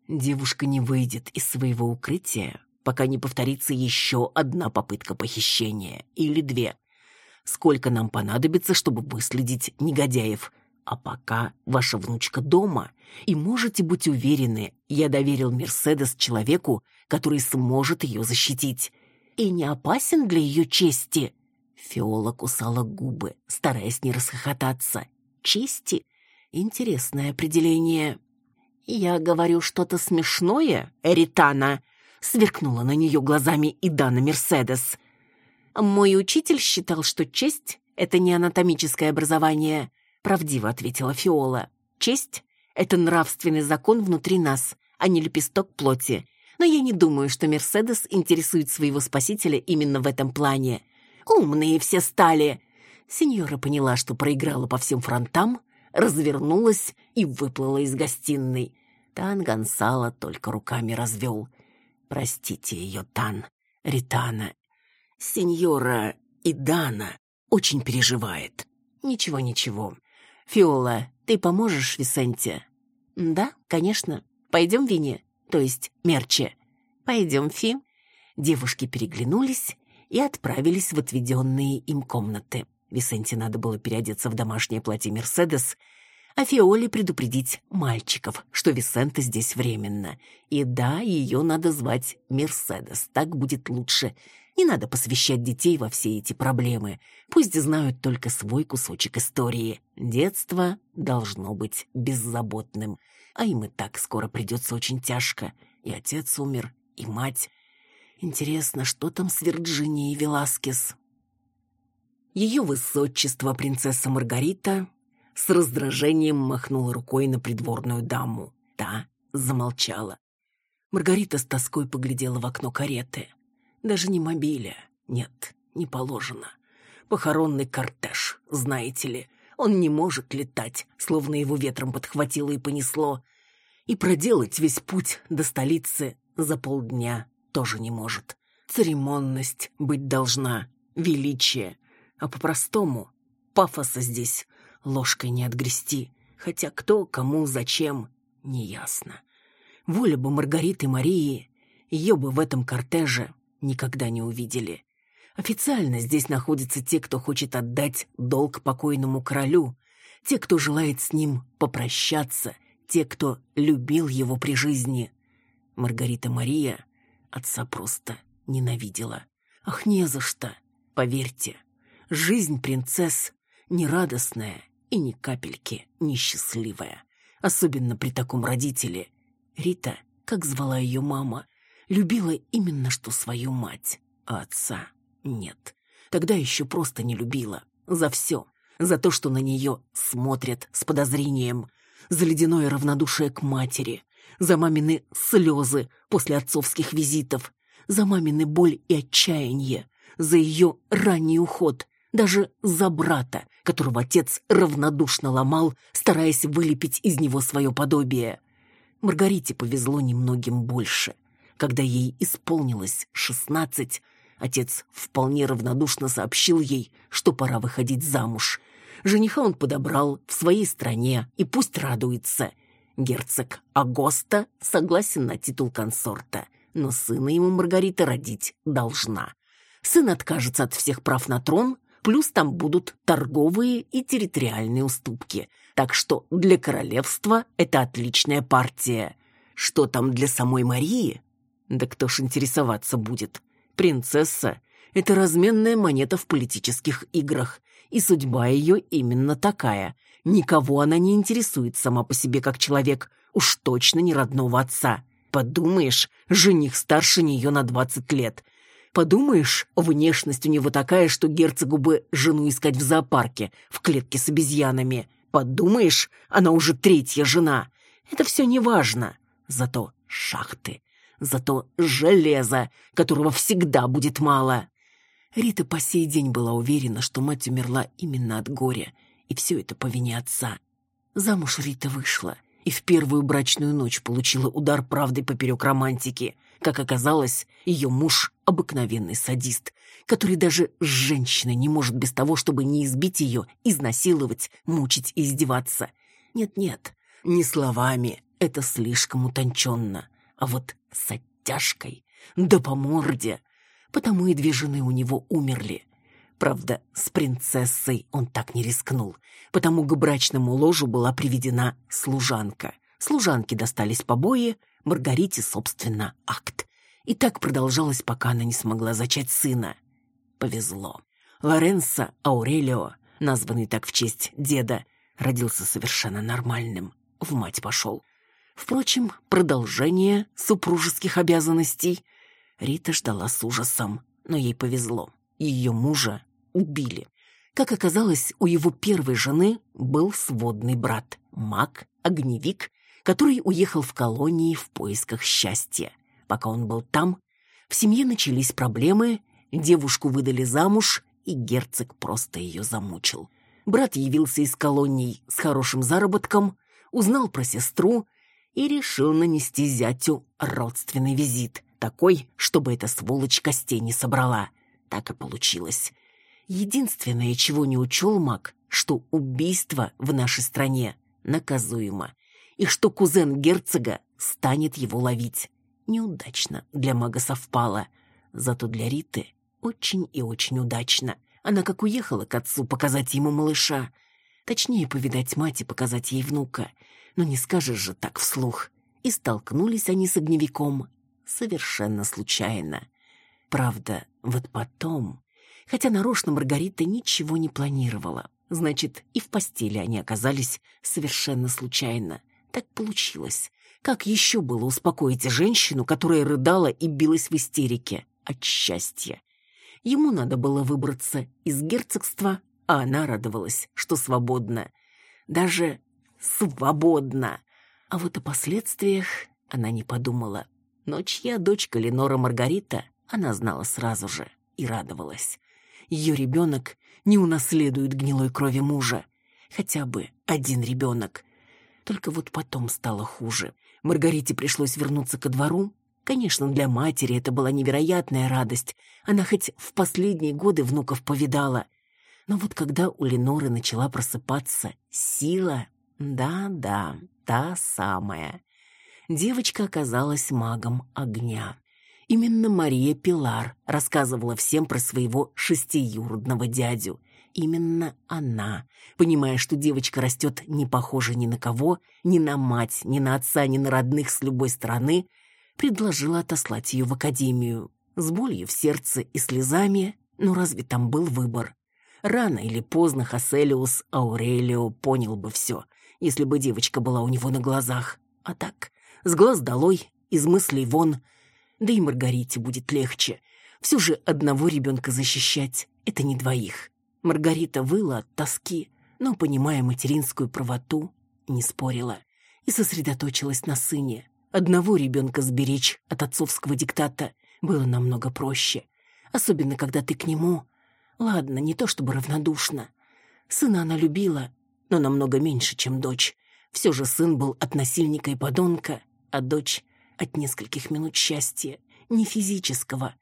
Девушка не выйдет из своего укрытия, пока не повторится еще одна попытка похищения или две сколько нам понадобится, чтобы выследить негодяев. А пока ваша внучка дома, и можете быть уверены, я доверил Мерседес человеку, который сможет ее защитить. И не опасен для ее чести. Фиола кусала губы, стараясь не расхохотаться. Чести? Интересное определение. Я говорю что-то смешное, Эритана? Сверкнула на нее глазами и Дана Мерседес. Мой учитель считал, что честь — это не анатомическое образование, правдиво ответила Фиола. Честь — это нравственный закон внутри нас, а не лепесток плоти. Но я не думаю, что Мерседес интересует своего спасителя именно в этом плане. Умные все стали. Сеньора поняла, что проиграла по всем фронтам, развернулась и выплыла из гостиной. Тан Гонсало только руками развел. «Простите ее, Тан. Ритана, Сеньора Идана очень переживает. Ничего, ничего. Фиола, ты поможешь Висенте? Да, конечно. Пойдем, Вине? То есть Мерче? Пойдем, Фи. Девушки переглянулись и отправились в отведенные им комнаты. Висенте надо было переодеться в домашнее платье Мерседес, а Фиоле предупредить мальчиков, что Висента здесь временно. И да, ее надо звать Мерседес, так будет лучше. Не надо посвящать детей во все эти проблемы. Пусть знают только свой кусочек истории. Детство должно быть беззаботным. А им и так скоро придется очень тяжко. И отец умер, и мать. Интересно, что там с Вирджинией Веласкес? Ее высочество принцесса Маргарита с раздражением махнула рукой на придворную даму. Та замолчала. Маргарита с тоской поглядела в окно кареты. Даже не мобиля. Нет, не положено. Похоронный кортеж, знаете ли. Он не может летать, словно его ветром подхватило и понесло. И проделать весь путь до столицы за полдня тоже не может. Церемонность быть должна, величие. А по-простому пафоса здесь ложкой не отгрести, хотя кто, кому, зачем, неясно. Воля бы Маргариты Марии, ее бы в этом кортеже никогда не увидели. Официально здесь находятся те, кто хочет отдать долг покойному королю, те, кто желает с ним попрощаться, те, кто любил его при жизни. Маргарита Мария отца просто ненавидела. Ах, не за что, поверьте. Жизнь принцесс нерадостная и ни капельки несчастливая. Особенно при таком родителе. Рита, как звала ее мама, любила именно что свою мать, а отца нет. Тогда еще просто не любила. За все. За то, что на нее смотрят с подозрением. За ледяное равнодушие к матери. За мамины слезы после отцовских визитов. За мамины боль и отчаяние. За ее ранний уход даже за брата, которого отец равнодушно ломал, стараясь вылепить из него свое подобие. Маргарите повезло немногим больше. Когда ей исполнилось шестнадцать, отец вполне равнодушно сообщил ей, что пора выходить замуж. Жениха он подобрал в своей стране, и пусть радуется. Герцог Агоста согласен на титул консорта, но сына ему Маргарита родить должна. Сын откажется от всех прав на трон, плюс там будут торговые и территориальные уступки. Так что для королевства это отличная партия. Что там для самой Марии? Да кто ж интересоваться будет? Принцесса — это разменная монета в политических играх, и судьба ее именно такая. Никого она не интересует сама по себе как человек, уж точно не родного отца. Подумаешь, жених старше нее на двадцать лет — Подумаешь, внешность у него такая, что герцогу бы жену искать в зоопарке, в клетке с обезьянами. Подумаешь, она уже третья жена. Это все не важно. Зато шахты, зато железо, которого всегда будет мало. Рита по сей день была уверена, что мать умерла именно от горя, и все это по вине отца. Замуж Рита вышла и в первую брачную ночь получила удар правды поперек романтики – как оказалось, ее муж — обыкновенный садист, который даже с женщиной не может без того, чтобы не избить ее, изнасиловать, мучить и издеваться. Нет-нет, не словами, это слишком утонченно, а вот с оттяжкой, да по морде. Потому и две жены у него умерли. Правда, с принцессой он так не рискнул, потому к брачному ложу была приведена служанка. Служанке достались побои, Маргарите, собственно, акт. И так продолжалось, пока она не смогла зачать сына. Повезло. Лоренцо Аурелио, названный так в честь деда, родился совершенно нормальным. В мать пошел. Впрочем, продолжение супружеских обязанностей Рита ждала с ужасом, но ей повезло. Ее мужа убили. Как оказалось, у его первой жены был сводный брат, маг, огневик который уехал в колонии в поисках счастья. Пока он был там, в семье начались проблемы, девушку выдали замуж, и герцог просто ее замучил. Брат явился из колоний с хорошим заработком, узнал про сестру и решил нанести зятю родственный визит, такой, чтобы эта сволочь костей не собрала. Так и получилось. Единственное, чего не учел маг, что убийство в нашей стране наказуемо и что кузен герцога станет его ловить. Неудачно для мага совпало, зато для Риты очень и очень удачно. Она как уехала к отцу показать ему малыша, Точнее, повидать мать и показать ей внука. Но не скажешь же так вслух. И столкнулись они с огневиком совершенно случайно. Правда, вот потом... Хотя нарочно Маргарита ничего не планировала. Значит, и в постели они оказались совершенно случайно. Так получилось. Как еще было успокоить женщину, которая рыдала и билась в истерике от счастья? Ему надо было выбраться из герцогства, а она радовалась, что свободна. Даже свободна. А вот о последствиях она не подумала. Но чья дочка Ленора Маргарита, она знала сразу же и радовалась. Ее ребенок не унаследует гнилой крови мужа. Хотя бы один ребенок. Только вот потом стало хуже. Маргарите пришлось вернуться ко двору. Конечно, для матери это была невероятная радость. Она хоть в последние годы внуков повидала. Но вот когда у Леноры начала просыпаться сила, да-да, та самая, девочка оказалась магом огня. Именно Мария Пилар рассказывала всем про своего шестиюродного дядю. Именно она, понимая, что девочка растет не похожа ни на кого, ни на мать, ни на отца, ни на родных с любой стороны, предложила отослать ее в академию. С болью в сердце и слезами, но разве там был выбор? Рано или поздно Хаселиус Аурелио понял бы все, если бы девочка была у него на глазах. А так, с глаз долой, из мыслей вон. Да и Маргарите будет легче. Все же одного ребенка защищать — это не двоих. Маргарита выла от тоски, но, понимая материнскую правоту, не спорила и сосредоточилась на сыне. Одного ребенка сберечь от отцовского диктата было намного проще, особенно когда ты к нему... Ладно, не то чтобы равнодушно. Сына она любила, но намного меньше, чем дочь. Все же сын был от насильника и подонка, а дочь от нескольких минут счастья, не физического,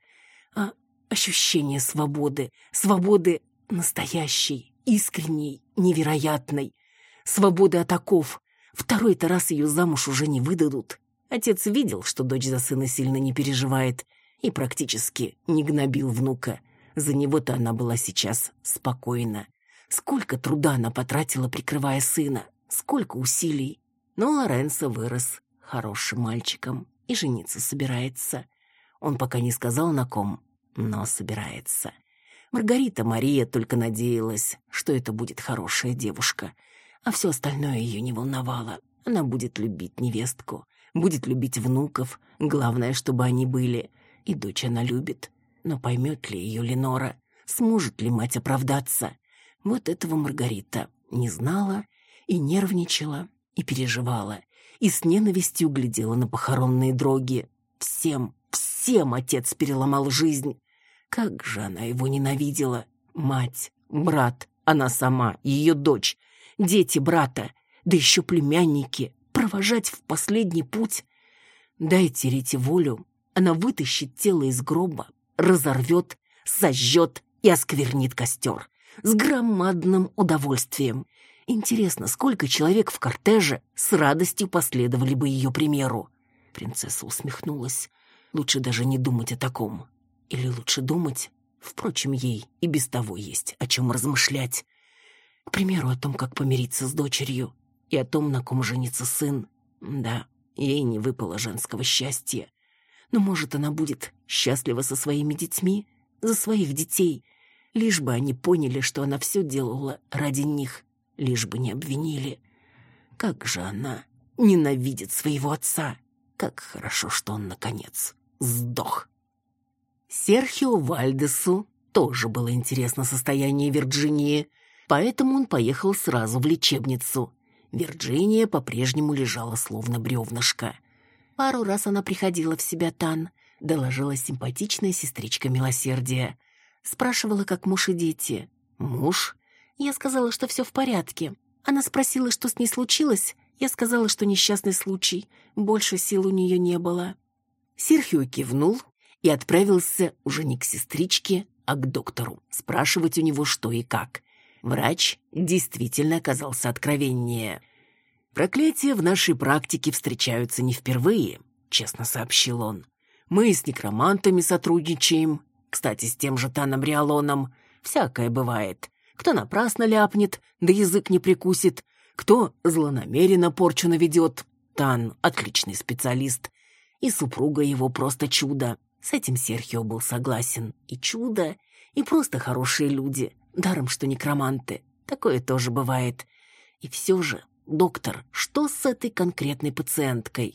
а ощущения свободы, свободы настоящей, искренней, невероятной, свободы от оков. Второй-то раз ее замуж уже не выдадут. Отец видел, что дочь за сына сильно не переживает и практически не гнобил внука. За него-то она была сейчас спокойна. Сколько труда она потратила, прикрывая сына, сколько усилий. Но Лоренцо вырос хорошим мальчиком и жениться собирается. Он пока не сказал на ком, но собирается. Маргарита Мария только надеялась, что это будет хорошая девушка, а все остальное ее не волновало. Она будет любить невестку, будет любить внуков, главное, чтобы они были. И дочь она любит. Но поймет ли ее Ленора? Сможет ли мать оправдаться? Вот этого Маргарита не знала и нервничала, и переживала и с ненавистью глядела на похоронные дроги. Всем, всем отец переломал жизнь. Как же она его ненавидела. Мать, брат, она сама, ее дочь, дети брата, да еще племянники. Провожать в последний путь. Дайте Рите волю, она вытащит тело из гроба, разорвет, сожжет и осквернит костер. С громадным удовольствием. Интересно, сколько человек в кортеже с радостью последовали бы ее примеру? Принцесса усмехнулась. Лучше даже не думать о таком. Или лучше думать? Впрочем, ей и без того есть о чем размышлять. К примеру, о том, как помириться с дочерью, и о том, на ком женится сын. Да, ей не выпало женского счастья. Но, может, она будет счастлива со своими детьми, за своих детей, лишь бы они поняли, что она все делала ради них лишь бы не обвинили. Как же она ненавидит своего отца. Как хорошо, что он, наконец, сдох. Серхио Вальдесу тоже было интересно состояние Вирджинии, поэтому он поехал сразу в лечебницу. Вирджиния по-прежнему лежала словно бревнышко. Пару раз она приходила в себя Тан, доложила симпатичная сестричка милосердия. Спрашивала, как муж и дети. Муж я сказала, что все в порядке. Она спросила, что с ней случилось. Я сказала, что несчастный случай. Больше сил у нее не было. Серхио кивнул и отправился уже не к сестричке, а к доктору, спрашивать у него что и как. Врач действительно оказался откровеннее. «Проклятия в нашей практике встречаются не впервые», — честно сообщил он. «Мы с некромантами сотрудничаем, кстати, с тем же Таном Риалоном. Всякое бывает. кто напрасно ляпнет, да язык не прикусит, кто злонамеренно порчу наведет. Тан — отличный специалист. И супруга его просто чудо. С этим Серхио был согласен. И чудо, и просто хорошие люди. Даром, что некроманты. Такое тоже бывает. И все же, доктор, что с этой конкретной пациенткой?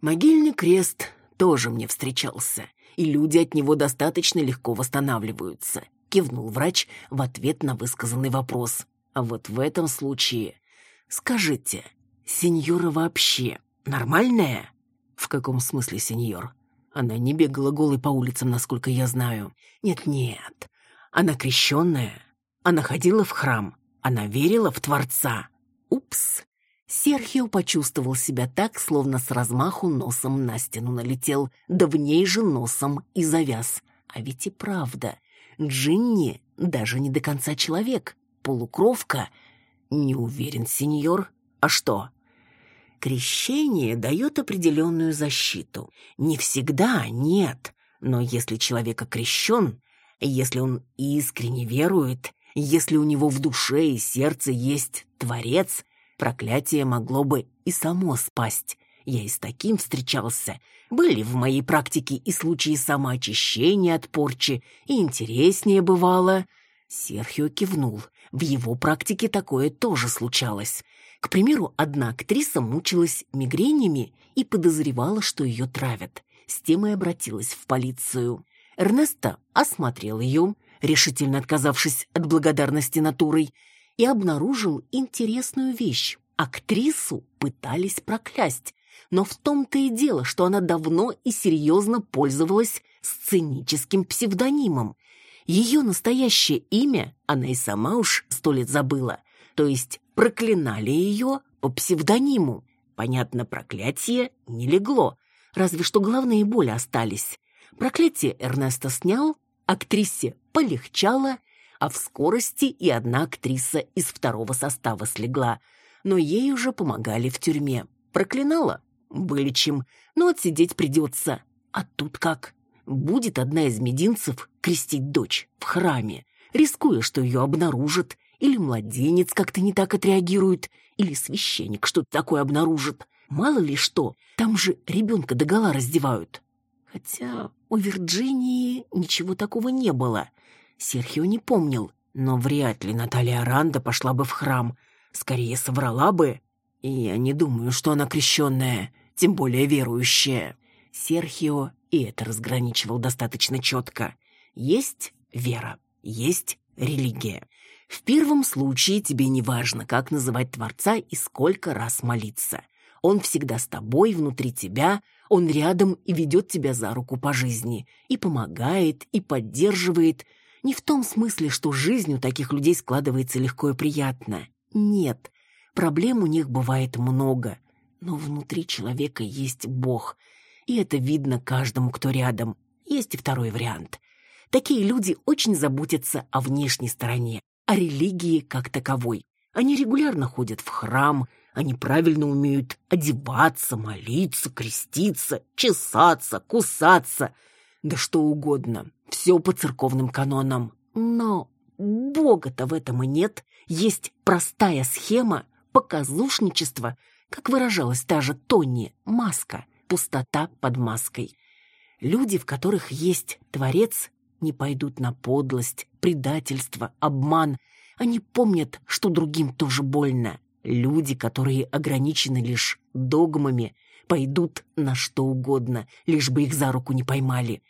Могильный крест тоже мне встречался, и люди от него достаточно легко восстанавливаются, кивнул врач в ответ на высказанный вопрос. А вот в этом случае... Скажите, сеньора вообще нормальная? В каком смысле сеньор? Она не бегала голой по улицам, насколько я знаю. Нет-нет, она крещенная. Она ходила в храм. Она верила в Творца. Упс. Серхио почувствовал себя так, словно с размаху носом на стену налетел, да в ней же носом и завяз. А ведь и правда, Джинни даже не до конца человек, полукровка. Не уверен, сеньор. А что? Крещение дает определенную защиту. Не всегда, нет. Но если человек окрещен, если он искренне верует, если у него в душе и сердце есть Творец, проклятие могло бы и само спасть. Я и с таким встречался. Были в моей практике и случаи самоочищения от порчи, и интереснее бывало. Серхио кивнул. В его практике такое тоже случалось. К примеру, одна актриса мучилась мигренями и подозревала, что ее травят. С тем и обратилась в полицию. Эрнесто осмотрел ее, решительно отказавшись от благодарности натурой, и обнаружил интересную вещь. Актрису пытались проклясть, но в том-то и дело, что она давно и серьезно пользовалась сценическим псевдонимом. Ее настоящее имя она и сама уж сто лет забыла, то есть проклинали ее по псевдониму. Понятно, проклятие не легло, разве что головные боли остались. Проклятие Эрнеста снял, актрисе полегчало, а в скорости и одна актриса из второго состава слегла, но ей уже помогали в тюрьме. Проклинала? Были чем, но отсидеть придется. А тут как? Будет одна из мединцев крестить дочь в храме, рискуя, что ее обнаружат, или младенец как-то не так отреагирует, или священник что-то такое обнаружит. Мало ли что, там же ребенка догола раздевают. Хотя у Вирджинии ничего такого не было. Серхио не помнил, но вряд ли Наталья Аранда пошла бы в храм. Скорее соврала бы. И я не думаю, что она крещенная, тем более верующая. Серхио и это разграничивал достаточно четко. Есть вера, есть религия. В первом случае тебе не важно, как называть Творца и сколько раз молиться. Он всегда с тобой, внутри тебя, он рядом и ведет тебя за руку по жизни, и помогает, и поддерживает. Не в том смысле, что жизнь у таких людей складывается легко и приятно. Нет, проблем у них бывает много, но внутри человека есть Бог, и это видно каждому, кто рядом. Есть и второй вариант. Такие люди очень заботятся о внешней стороне, о религии как таковой. Они регулярно ходят в храм, они правильно умеют одеваться, молиться, креститься, чесаться, кусаться, да что угодно. Все по церковным канонам. Но Бога-то в этом и нет. Есть простая схема показушничества, как выражалась та же Тони, маска, пустота под маской. Люди, в которых есть Творец, не пойдут на подлость, предательство, обман. Они помнят, что другим тоже больно. Люди, которые ограничены лишь догмами, пойдут на что угодно, лишь бы их за руку не поймали.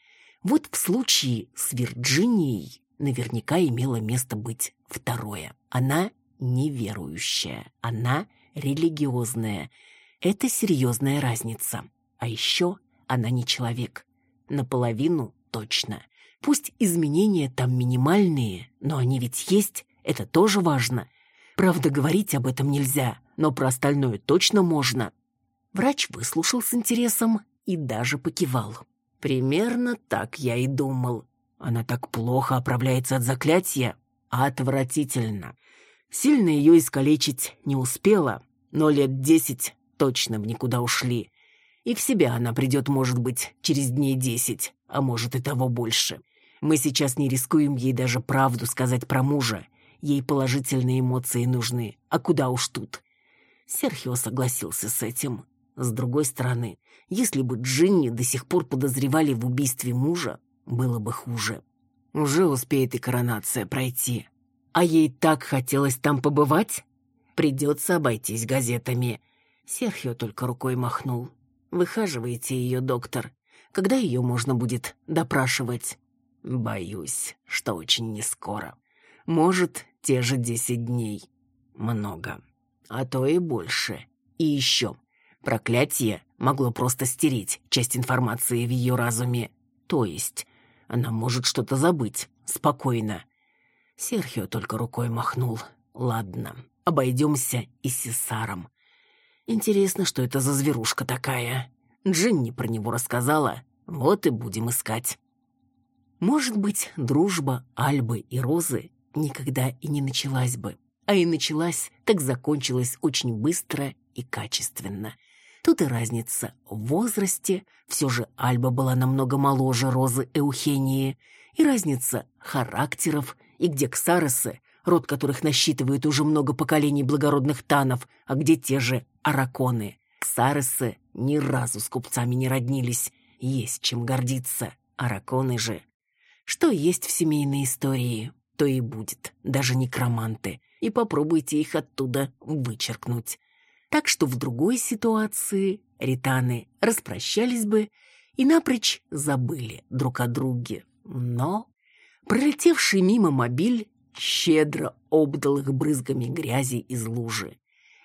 Вот в случае с Вирджинией наверняка имело место быть второе. Она неверующая, она религиозная. Это серьезная разница. А еще она не человек. Наполовину точно. Пусть изменения там минимальные, но они ведь есть, это тоже важно. Правда, говорить об этом нельзя, но про остальное точно можно. Врач выслушал с интересом и даже покивал. Примерно так я и думал. Она так плохо оправляется от заклятия. Отвратительно. Сильно ее искалечить не успела, но лет десять точно в никуда ушли. И в себя она придет, может быть, через дней десять, а может и того больше. Мы сейчас не рискуем ей даже правду сказать про мужа. Ей положительные эмоции нужны, а куда уж тут. Серхио согласился с этим. С другой стороны, если бы Джинни до сих пор подозревали в убийстве мужа, было бы хуже. Уже успеет и коронация пройти. А ей так хотелось там побывать? Придется обойтись газетами. Серхио только рукой махнул. Выхаживайте ее, доктор. Когда ее можно будет допрашивать? Боюсь, что очень нескоро. Может, те же десять дней. Много. А то и больше. И еще. Проклятие могло просто стереть часть информации в ее разуме. То есть, она может что-то забыть. Спокойно. Серхио только рукой махнул. Ладно, обойдемся и с Сесаром. Интересно, что это за зверушка такая. Джинни про него рассказала. Вот и будем искать. Может быть, дружба Альбы и Розы никогда и не началась бы. А и началась, так закончилась очень быстро и качественно. Тут и разница в возрасте, все же Альба была намного моложе Розы Эухении, и разница характеров, и где Ксаресы, род которых насчитывает уже много поколений благородных танов, а где те же араконы. Ксаресы ни разу с купцами не роднились, есть чем гордиться, араконы же. Что есть в семейной истории, то и будет, даже некроманты, и попробуйте их оттуда вычеркнуть. Так что в другой ситуации ританы распрощались бы и напрочь забыли друг о друге. Но пролетевший мимо мобиль щедро обдал их брызгами грязи из лужи.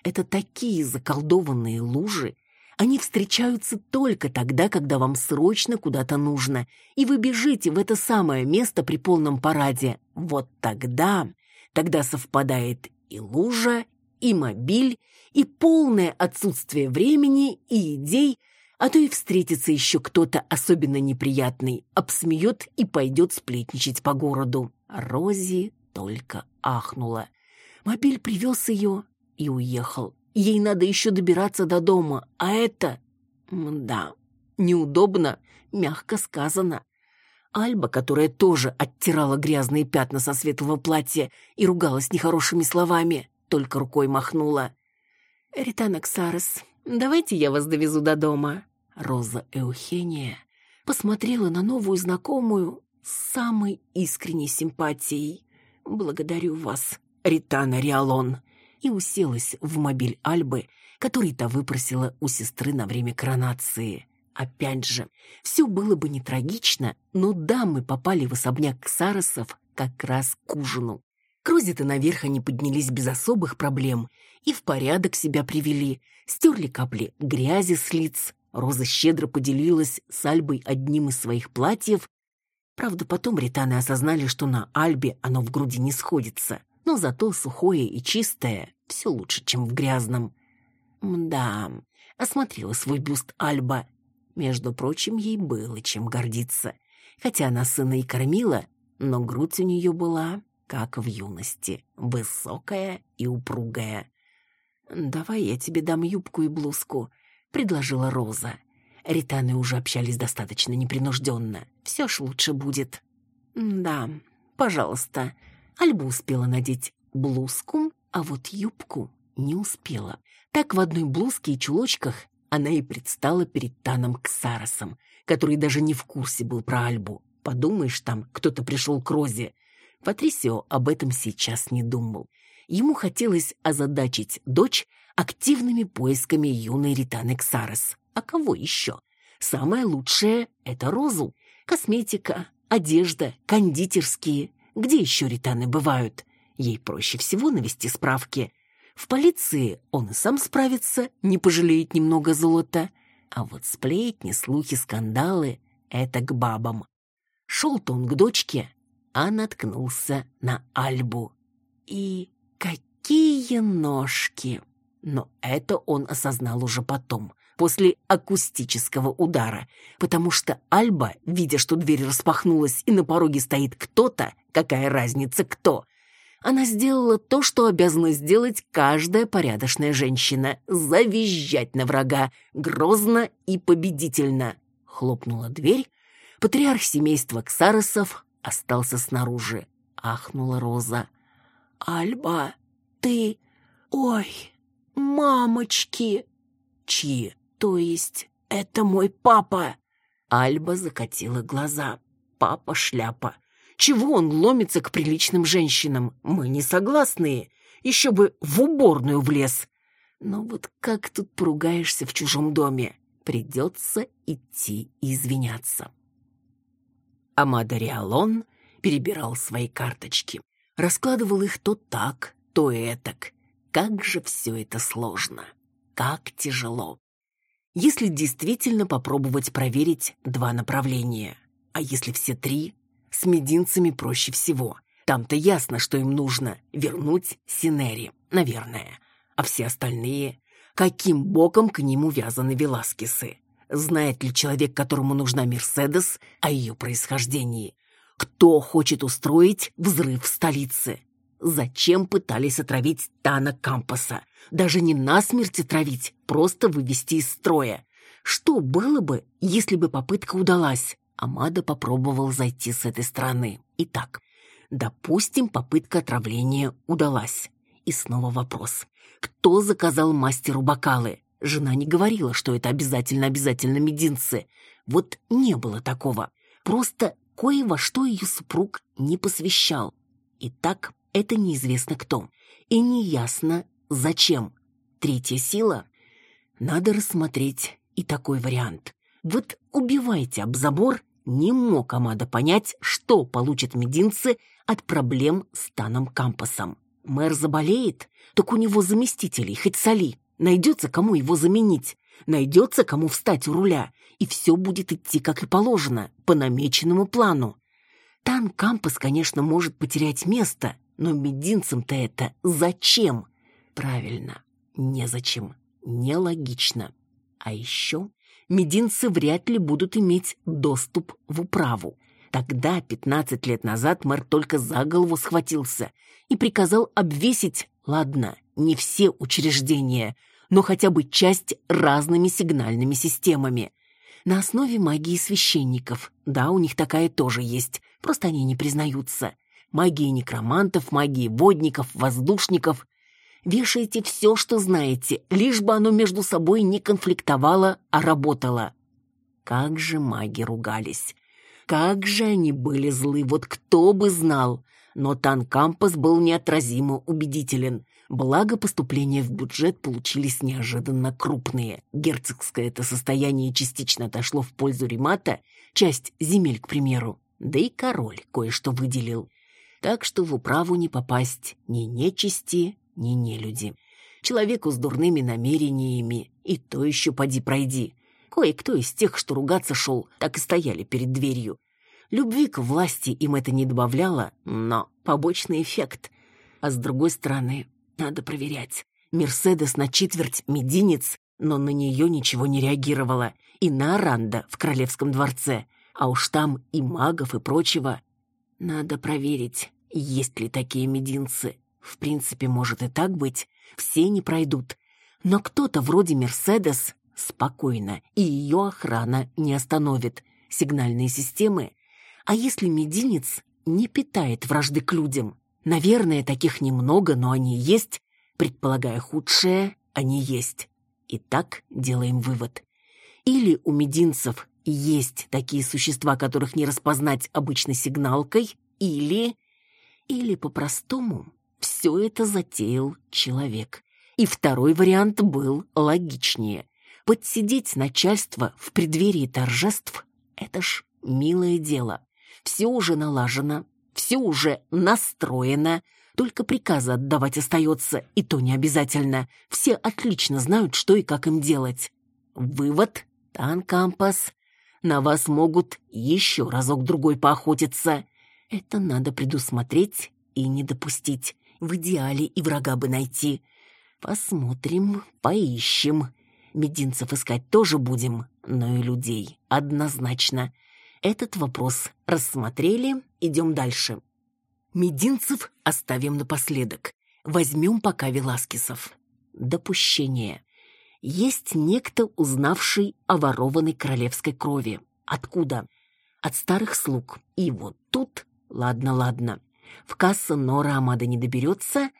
Это такие заколдованные лужи, они встречаются только тогда, когда вам срочно куда-то нужно, и вы бежите в это самое место при полном параде. Вот тогда, тогда совпадает и лужа, и мобиль, и полное отсутствие времени и идей, а то и встретится еще кто-то особенно неприятный, обсмеет и пойдет сплетничать по городу. Рози только ахнула. Мобиль привез ее и уехал. Ей надо еще добираться до дома, а это... Да, неудобно, мягко сказано. Альба, которая тоже оттирала грязные пятна со светлого платья и ругалась нехорошими словами, только рукой махнула. «Ритана Ксарес, давайте я вас довезу до дома». Роза Эухения посмотрела на новую знакомую с самой искренней симпатией. «Благодарю вас, Ритана Риалон и уселась в мобиль Альбы, который та выпросила у сестры на время коронации. Опять же, все было бы не трагично, но дамы попали в особняк Ксаросов как раз к ужину. Крузи-то наверх они поднялись без особых проблем и в порядок себя привели, стерли капли грязи с лиц. Роза щедро поделилась с Альбой одним из своих платьев. Правда, потом ританы осознали, что на Альбе оно в груди не сходится но зато сухое и чистое все лучше, чем в грязном. Мда, осмотрела свой бюст Альба. Между прочим, ей было чем гордиться. Хотя она сына и кормила, но грудь у нее была, как в юности, высокая и упругая. «Давай я тебе дам юбку и блузку», — предложила Роза. Ританы уже общались достаточно непринужденно. Все ж лучше будет. «Да, пожалуйста», Альба успела надеть блузку, а вот юбку не успела. Так в одной блузке и чулочках она и предстала перед Таном Ксаросом, который даже не в курсе был про Альбу. Подумаешь, там кто-то пришел к Розе. Патрисио об этом сейчас не думал. Ему хотелось озадачить дочь активными поисками юной Ританы Ксарос. А кого еще? Самое лучшее — это Розу. Косметика, одежда, кондитерские. Где еще ританы бывают? Ей проще всего навести справки. В полиции он и сам справится, не пожалеет немного золота. А вот сплетни, слухи, скандалы — это к бабам. Шел-то он к дочке, а наткнулся на Альбу. И какие ножки! Но это он осознал уже потом после акустического удара, потому что Альба, видя, что дверь распахнулась и на пороге стоит кто-то, какая разница кто, она сделала то, что обязана сделать каждая порядочная женщина — завизжать на врага, грозно и победительно. Хлопнула дверь, патриарх семейства Ксаросов остался снаружи. Ахнула Роза. Альба, ты... Ой, мамочки! Чьи? То есть, это мой папа? Альба закатила глаза. Папа шляпа. Чего он ломится к приличным женщинам? Мы не согласны. Еще бы в уборную влез. Но вот как тут поругаешься в чужом доме? Придется идти извиняться. Амада Риалон перебирал свои карточки. Раскладывал их то так, то этак. Как же все это сложно. Как тяжело. Если действительно попробовать проверить два направления. А если все три? С мединцами проще всего. Там-то ясно, что им нужно вернуть Синери, наверное. А все остальные? Каким боком к ним увязаны Веласкесы? Знает ли человек, которому нужна Мерседес, о ее происхождении? Кто хочет устроить взрыв в столице? Зачем пытались отравить Тана Кампаса? Даже не насмерть отравить, просто вывести из строя. Что было бы, если бы попытка удалась? Амада попробовал зайти с этой стороны. Итак, допустим, попытка отравления удалась. И снова вопрос. Кто заказал мастеру бокалы? Жена не говорила, что это обязательно-обязательно мединцы. Вот не было такого. Просто кое во что ее супруг не посвящал. И так это неизвестно кто. И неясно, зачем. Третья сила? Надо рассмотреть и такой вариант. Вот убивайте об забор, не мог Амада понять, что получат мединцы от проблем с Таном Кампасом. Мэр заболеет, так у него заместителей, хоть соли. Найдется, кому его заменить. Найдется, кому встать у руля и все будет идти как и положено, по намеченному плану. Тан Кампас, конечно, может потерять место, но мединцам-то это зачем? Правильно, незачем, нелогично. А еще мединцы вряд ли будут иметь доступ в управу. Тогда, 15 лет назад, мэр только за голову схватился и приказал обвесить, ладно, не все учреждения, но хотя бы часть разными сигнальными системами на основе магии священников. Да, у них такая тоже есть, просто они не признаются. Магии некромантов, магии водников, воздушников. Вешайте все, что знаете, лишь бы оно между собой не конфликтовало, а работало. Как же маги ругались. Как же они были злы, вот кто бы знал. Но Танкампас был неотразимо убедителен. Благо, поступления в бюджет получились неожиданно крупные. Герцогское это состояние частично отошло в пользу Ремата, часть земель, к примеру. Да и король кое-что выделил. Так что в управу не попасть ни нечисти, ни нелюди. Человеку с дурными намерениями и то еще поди пройди. Кое-кто из тех, что ругаться шел, так и стояли перед дверью. Любви к власти им это не добавляло, но побочный эффект. А с другой стороны, надо проверять. Мерседес на четверть мединец, но на нее ничего не реагировала. И на Аранда в Королевском дворце. А уж там и магов, и прочего. Надо проверить, есть ли такие мединцы. В принципе, может и так быть. Все не пройдут. Но кто-то вроде Мерседес спокойно, и ее охрана не остановит. Сигнальные системы. А если мединец не питает вражды к людям? Наверное, таких немного, но они есть. Предполагая худшее, они есть. Итак, делаем вывод. Или у мединцев есть такие существа, которых не распознать обычной сигналкой, или... Или по-простому все это затеял человек. И второй вариант был логичнее. Подсидеть начальство в преддверии торжеств — это ж милое дело. Все уже налажено, все уже настроено, только приказы отдавать остается, и то не обязательно. Все отлично знают, что и как им делать. Вывод, Танкампас, на вас могут еще разок-другой поохотиться. Это надо предусмотреть и не допустить. В идеале и врага бы найти. Посмотрим, поищем. Мединцев искать тоже будем, но и людей однозначно. Этот вопрос рассмотрели, идем дальше. Мединцев оставим напоследок. Возьмем пока Веласкесов. Допущение. Есть некто, узнавший о ворованной королевской крови. Откуда? От старых слуг. И вот тут... Ладно, ладно. В кассу Нора Амада не доберется,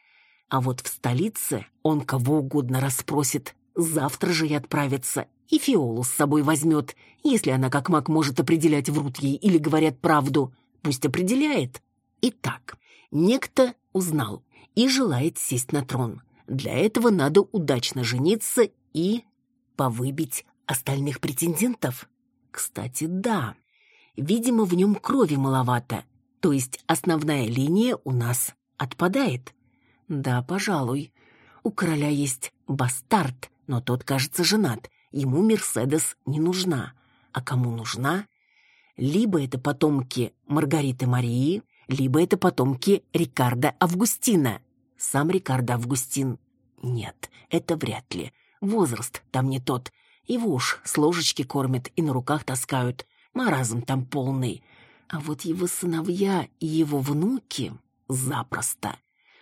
а вот в столице он кого угодно расспросит. Завтра же и отправится, и Фиолу с собой возьмет, если она как маг может определять, врут ей или говорят правду. Пусть определяет. Итак, некто узнал и желает сесть на трон. Для этого надо удачно жениться и повыбить остальных претендентов. Кстати, да. Видимо, в нем крови маловато, то есть основная линия у нас отпадает. Да, пожалуй. У короля есть бастард, но тот, кажется, женат. Ему Мерседес не нужна. А кому нужна? Либо это потомки Маргариты Марии, либо это потомки Рикардо Августина. Сам Рикардо Августин. Нет, это вряд ли. Возраст там не тот. Его уж с ложечки кормят и на руках таскают. Маразм там полный. А вот его сыновья и его внуки запросто.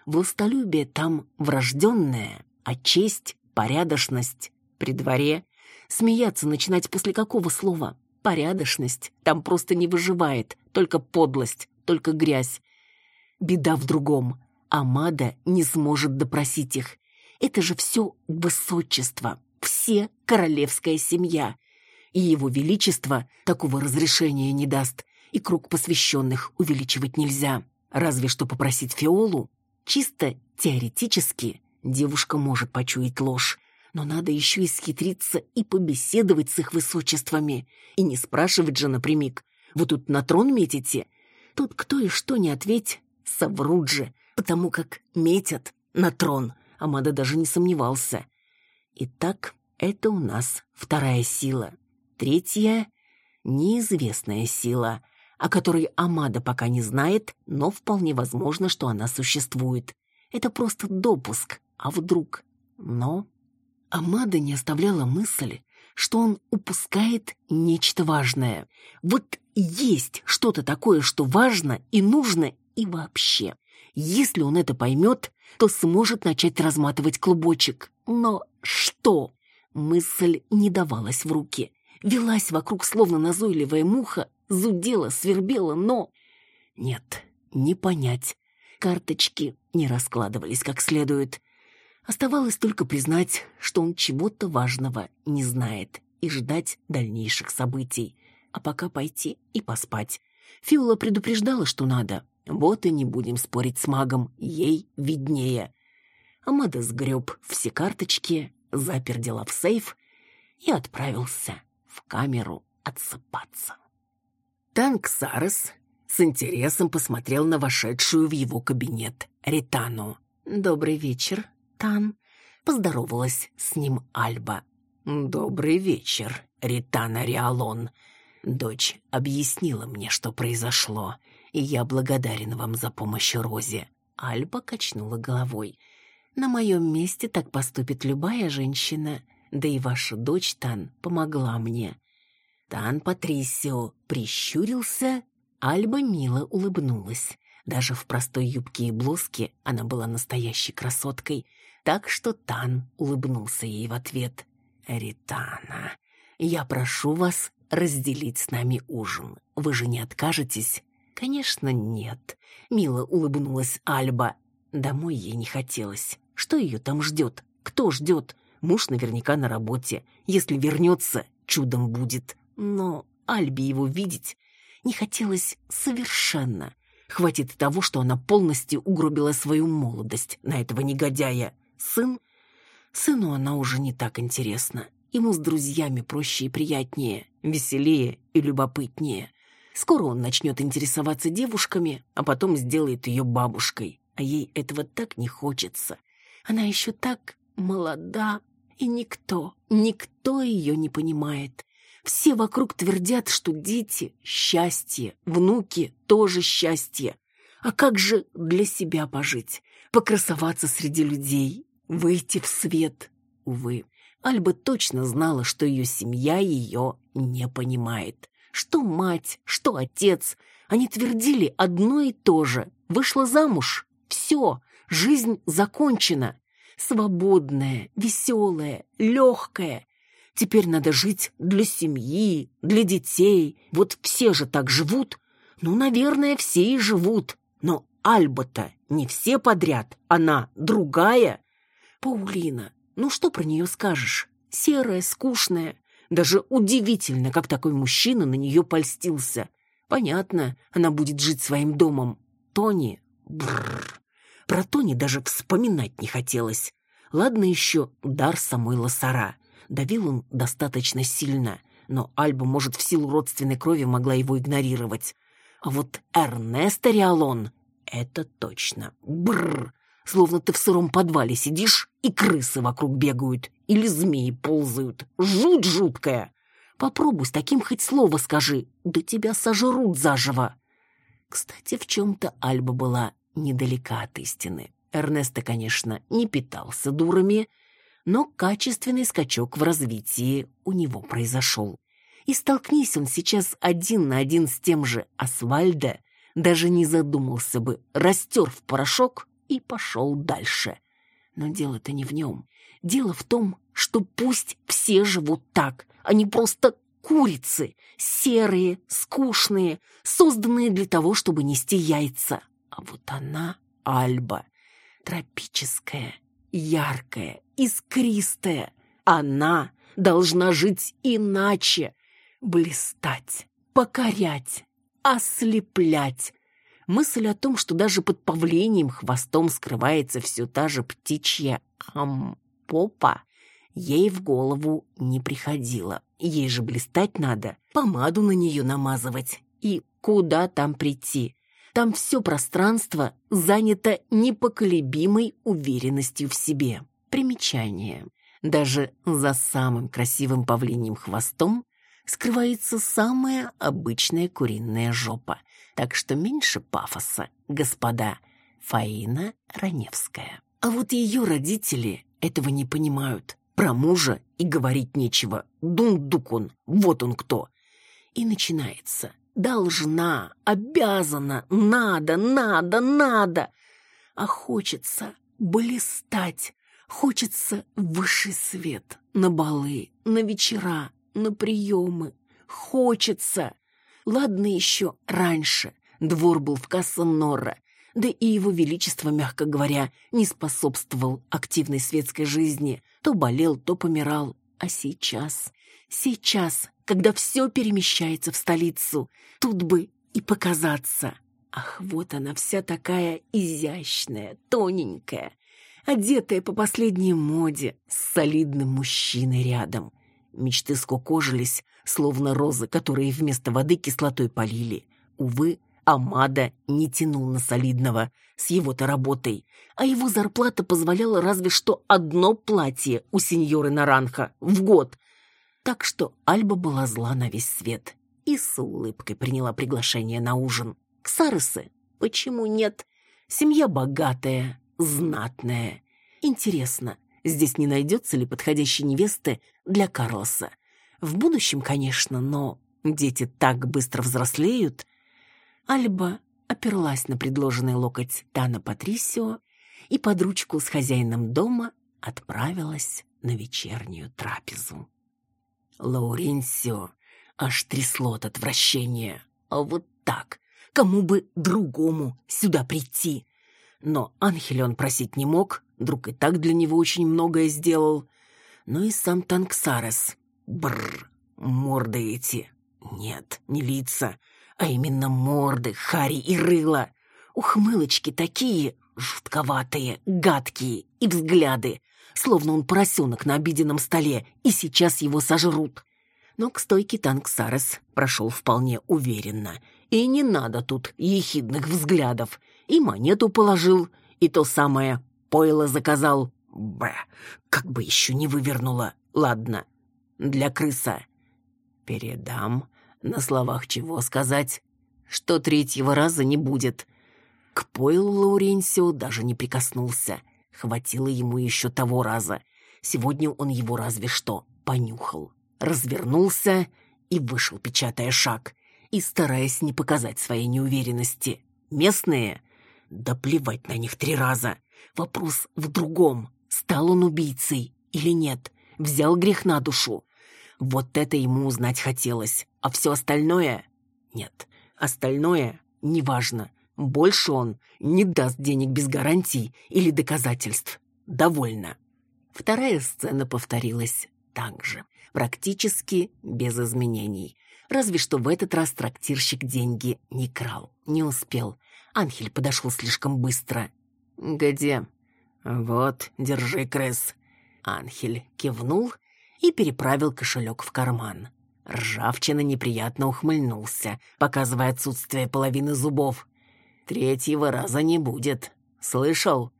Властолюбие там врожденное, а честь, порядочность при дворе. Смеяться начинать после какого слова? Порядочность там просто не выживает, только подлость, только грязь. Беда в другом. Амада не сможет допросить их. Это же все высочество, все королевская семья. И его величество такого разрешения не даст, и круг посвященных увеличивать нельзя. Разве что попросить Фиолу Чисто теоретически девушка может почуять ложь, но надо еще и схитриться и побеседовать с их высочествами, и не спрашивать же напрямик. Вы тут на трон метите? Тут кто и что не ответь, соврут же, потому как метят на трон. Амада даже не сомневался. Итак, это у нас вторая сила. Третья — неизвестная сила — о которой Амада пока не знает, но вполне возможно, что она существует. Это просто допуск, а вдруг? Но Амада не оставляла мысли, что он упускает нечто важное. Вот есть что-то такое, что важно и нужно и вообще. Если он это поймет, то сможет начать разматывать клубочек. Но что? Мысль не давалась в руки. Велась вокруг, словно назойливая муха, зудела, свербела, но... Нет, не понять. Карточки не раскладывались как следует. Оставалось только признать, что он чего-то важного не знает и ждать дальнейших событий. А пока пойти и поспать. Фиола предупреждала, что надо. Вот и не будем спорить с магом, ей виднее. Амада сгреб все карточки, запер дела в сейф и отправился в камеру отсыпаться. Танк Сарес с интересом посмотрел на вошедшую в его кабинет Ритану. «Добрый вечер, Тан», — поздоровалась с ним Альба. «Добрый вечер, Ритана Риалон. Дочь объяснила мне, что произошло, и я благодарен вам за помощь Розе». Альба качнула головой. «На моем месте так поступит любая женщина, да и ваша дочь Тан помогла мне. Тан Патрисио прищурился, Альба мило улыбнулась. Даже в простой юбке и блузке она была настоящей красоткой, так что Тан улыбнулся ей в ответ. «Ритана, я прошу вас разделить с нами ужин. Вы же не откажетесь?» «Конечно, нет», — мило улыбнулась Альба. Домой ей не хотелось. Что ее там ждет? Кто ждет? Муж наверняка на работе. Если вернется, чудом будет. Но Альби его видеть не хотелось совершенно. Хватит того, что она полностью угробила свою молодость на этого негодяя. Сын? Сыну она уже не так интересна. Ему с друзьями проще и приятнее, веселее и любопытнее. Скоро он начнет интересоваться девушками, а потом сделает ее бабушкой. А ей этого так не хочется. Она еще так молода, и никто, никто ее не понимает. Все вокруг твердят, что дети — счастье, внуки — тоже счастье. А как же для себя пожить, покрасоваться среди людей, выйти в свет? Увы, Альба точно знала, что ее семья ее не понимает. Что мать, что отец, они твердили одно и то же. Вышла замуж, все, жизнь закончена. Свободная, веселая, легкая, Теперь надо жить для семьи, для детей. Вот все же так живут. Ну, наверное, все и живут. Но Альба-то не все подряд, она другая. Паулина, ну что про нее скажешь? Серая, скучная. Даже удивительно, как такой мужчина на нее польстился. Понятно, она будет жить своим домом. Тони... Бррр. Про Тони даже вспоминать не хотелось. Ладно еще дар самой Лосара. Давил он достаточно сильно, но Альба, может, в силу родственной крови могла его игнорировать. А вот Эрнеста Риалон — это точно. Бррр. Словно ты в сыром подвале сидишь, и крысы вокруг бегают, или змеи ползают. Жуть жуткая. Попробуй с таким хоть слово скажи, да тебя сожрут заживо. Кстати, в чем-то Альба была недалека от истины. Эрнесто, конечно, не питался дурами, но качественный скачок в развитии у него произошел. И столкнись он сейчас один на один с тем же Асвальдо, даже не задумался бы, растер в порошок и пошел дальше. Но дело-то не в нем. Дело в том, что пусть все живут так, а не просто курицы, серые, скучные, созданные для того, чтобы нести яйца. А вот она, Альба, тропическая, яркая, искристая. Она должна жить иначе, блистать, покорять, ослеплять. Мысль о том, что даже под павлением хвостом скрывается все та же птичья ам, попа, ей в голову не приходила. Ей же блистать надо, помаду на нее намазывать. И куда там прийти? Там все пространство занято непоколебимой уверенностью в себе. Примечание. Даже за самым красивым павлиньим хвостом скрывается самая обычная куриная жопа. Так что меньше пафоса, господа. Фаина Раневская. А вот ее родители этого не понимают. Про мужа и говорить нечего. Дундук он, вот он кто. И начинается Должна, обязана, надо, надо, надо. А хочется блистать, хочется высший свет на балы, на вечера, на приемы. Хочется. Ладно еще раньше. Двор был в Кассанорра, да и его величество, мягко говоря, не способствовал активной светской жизни. То болел, то помирал. А сейчас, сейчас когда все перемещается в столицу. Тут бы и показаться. Ах, вот она вся такая изящная, тоненькая, одетая по последней моде, с солидным мужчиной рядом. Мечты скукожились, словно розы, которые вместо воды кислотой полили. Увы, Амада не тянул на солидного с его-то работой, а его зарплата позволяла разве что одно платье у сеньоры Наранха в год, так что Альба была зла на весь свет и с улыбкой приняла приглашение на ужин. Ксарысы? Почему нет? Семья богатая, знатная. Интересно, здесь не найдется ли подходящей невесты для Карлоса? В будущем, конечно, но дети так быстро взрослеют. Альба оперлась на предложенный локоть Тана Патрисио и под ручку с хозяином дома отправилась на вечернюю трапезу. Лауренсио аж трясло от отвращения. А вот так, кому бы другому сюда прийти? Но Анхеля он просить не мог, друг и так для него очень многое сделал. Но и сам Танксарес. Бррр, морды эти. Нет, не лица, а именно морды, хари и рыла. Ухмылочки такие, жутковатые, гадкие, и взгляды, словно он поросенок на обеденном столе, и сейчас его сожрут. Но к стойке танк Сарес прошел вполне уверенно. И не надо тут ехидных взглядов. И монету положил, и то самое пойло заказал. Б, как бы еще не вывернуло. Ладно, для крыса. Передам. На словах чего сказать? Что третьего раза не будет. К пойлу Лауренсио даже не прикоснулся. Хватило ему еще того раза. Сегодня он его разве что понюхал. Развернулся и вышел, печатая шаг, и стараясь не показать своей неуверенности. Местные? Да плевать на них три раза. Вопрос в другом. Стал он убийцей или нет? Взял грех на душу? Вот это ему узнать хотелось. А все остальное? Нет. Остальное неважно. Больше он не даст денег без гарантий или доказательств. Довольно. Вторая сцена повторилась так же, практически без изменений. Разве что в этот раз трактирщик деньги не крал, не успел. Анхель подошел слишком быстро. «Где?» «Вот, держи, крыс». Анхель кивнул и переправил кошелек в карман. Ржавчина неприятно ухмыльнулся, показывая отсутствие половины зубов. «Третьего раза не будет. Слышал?»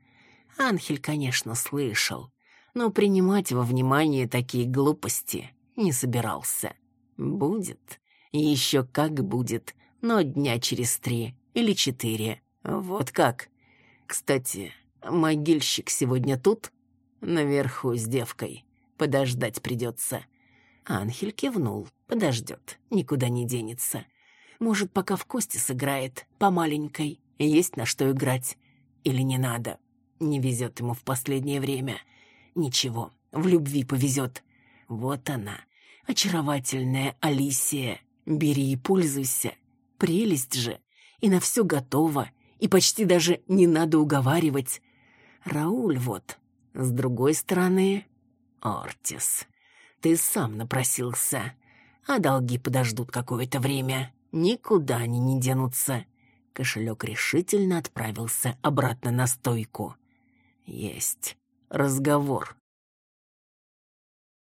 Анхель, конечно, слышал, но принимать во внимание такие глупости не собирался. «Будет. Еще как будет, но дня через три или четыре. Вот как. Кстати, могильщик сегодня тут? Наверху с девкой. Подождать придется». Анхель кивнул. Подождет, никуда не денется. Может, пока в кости сыграет, по маленькой. Есть на что играть. Или не надо. Не везет ему в последнее время. Ничего, в любви повезет. Вот она, очаровательная Алисия. Бери и пользуйся. Прелесть же. И на все готово. И почти даже не надо уговаривать. Рауль вот. С другой стороны, Ортис ты сам напросился. А долги подождут какое-то время. Никуда они не денутся. Кошелек решительно отправился обратно на стойку. Есть разговор.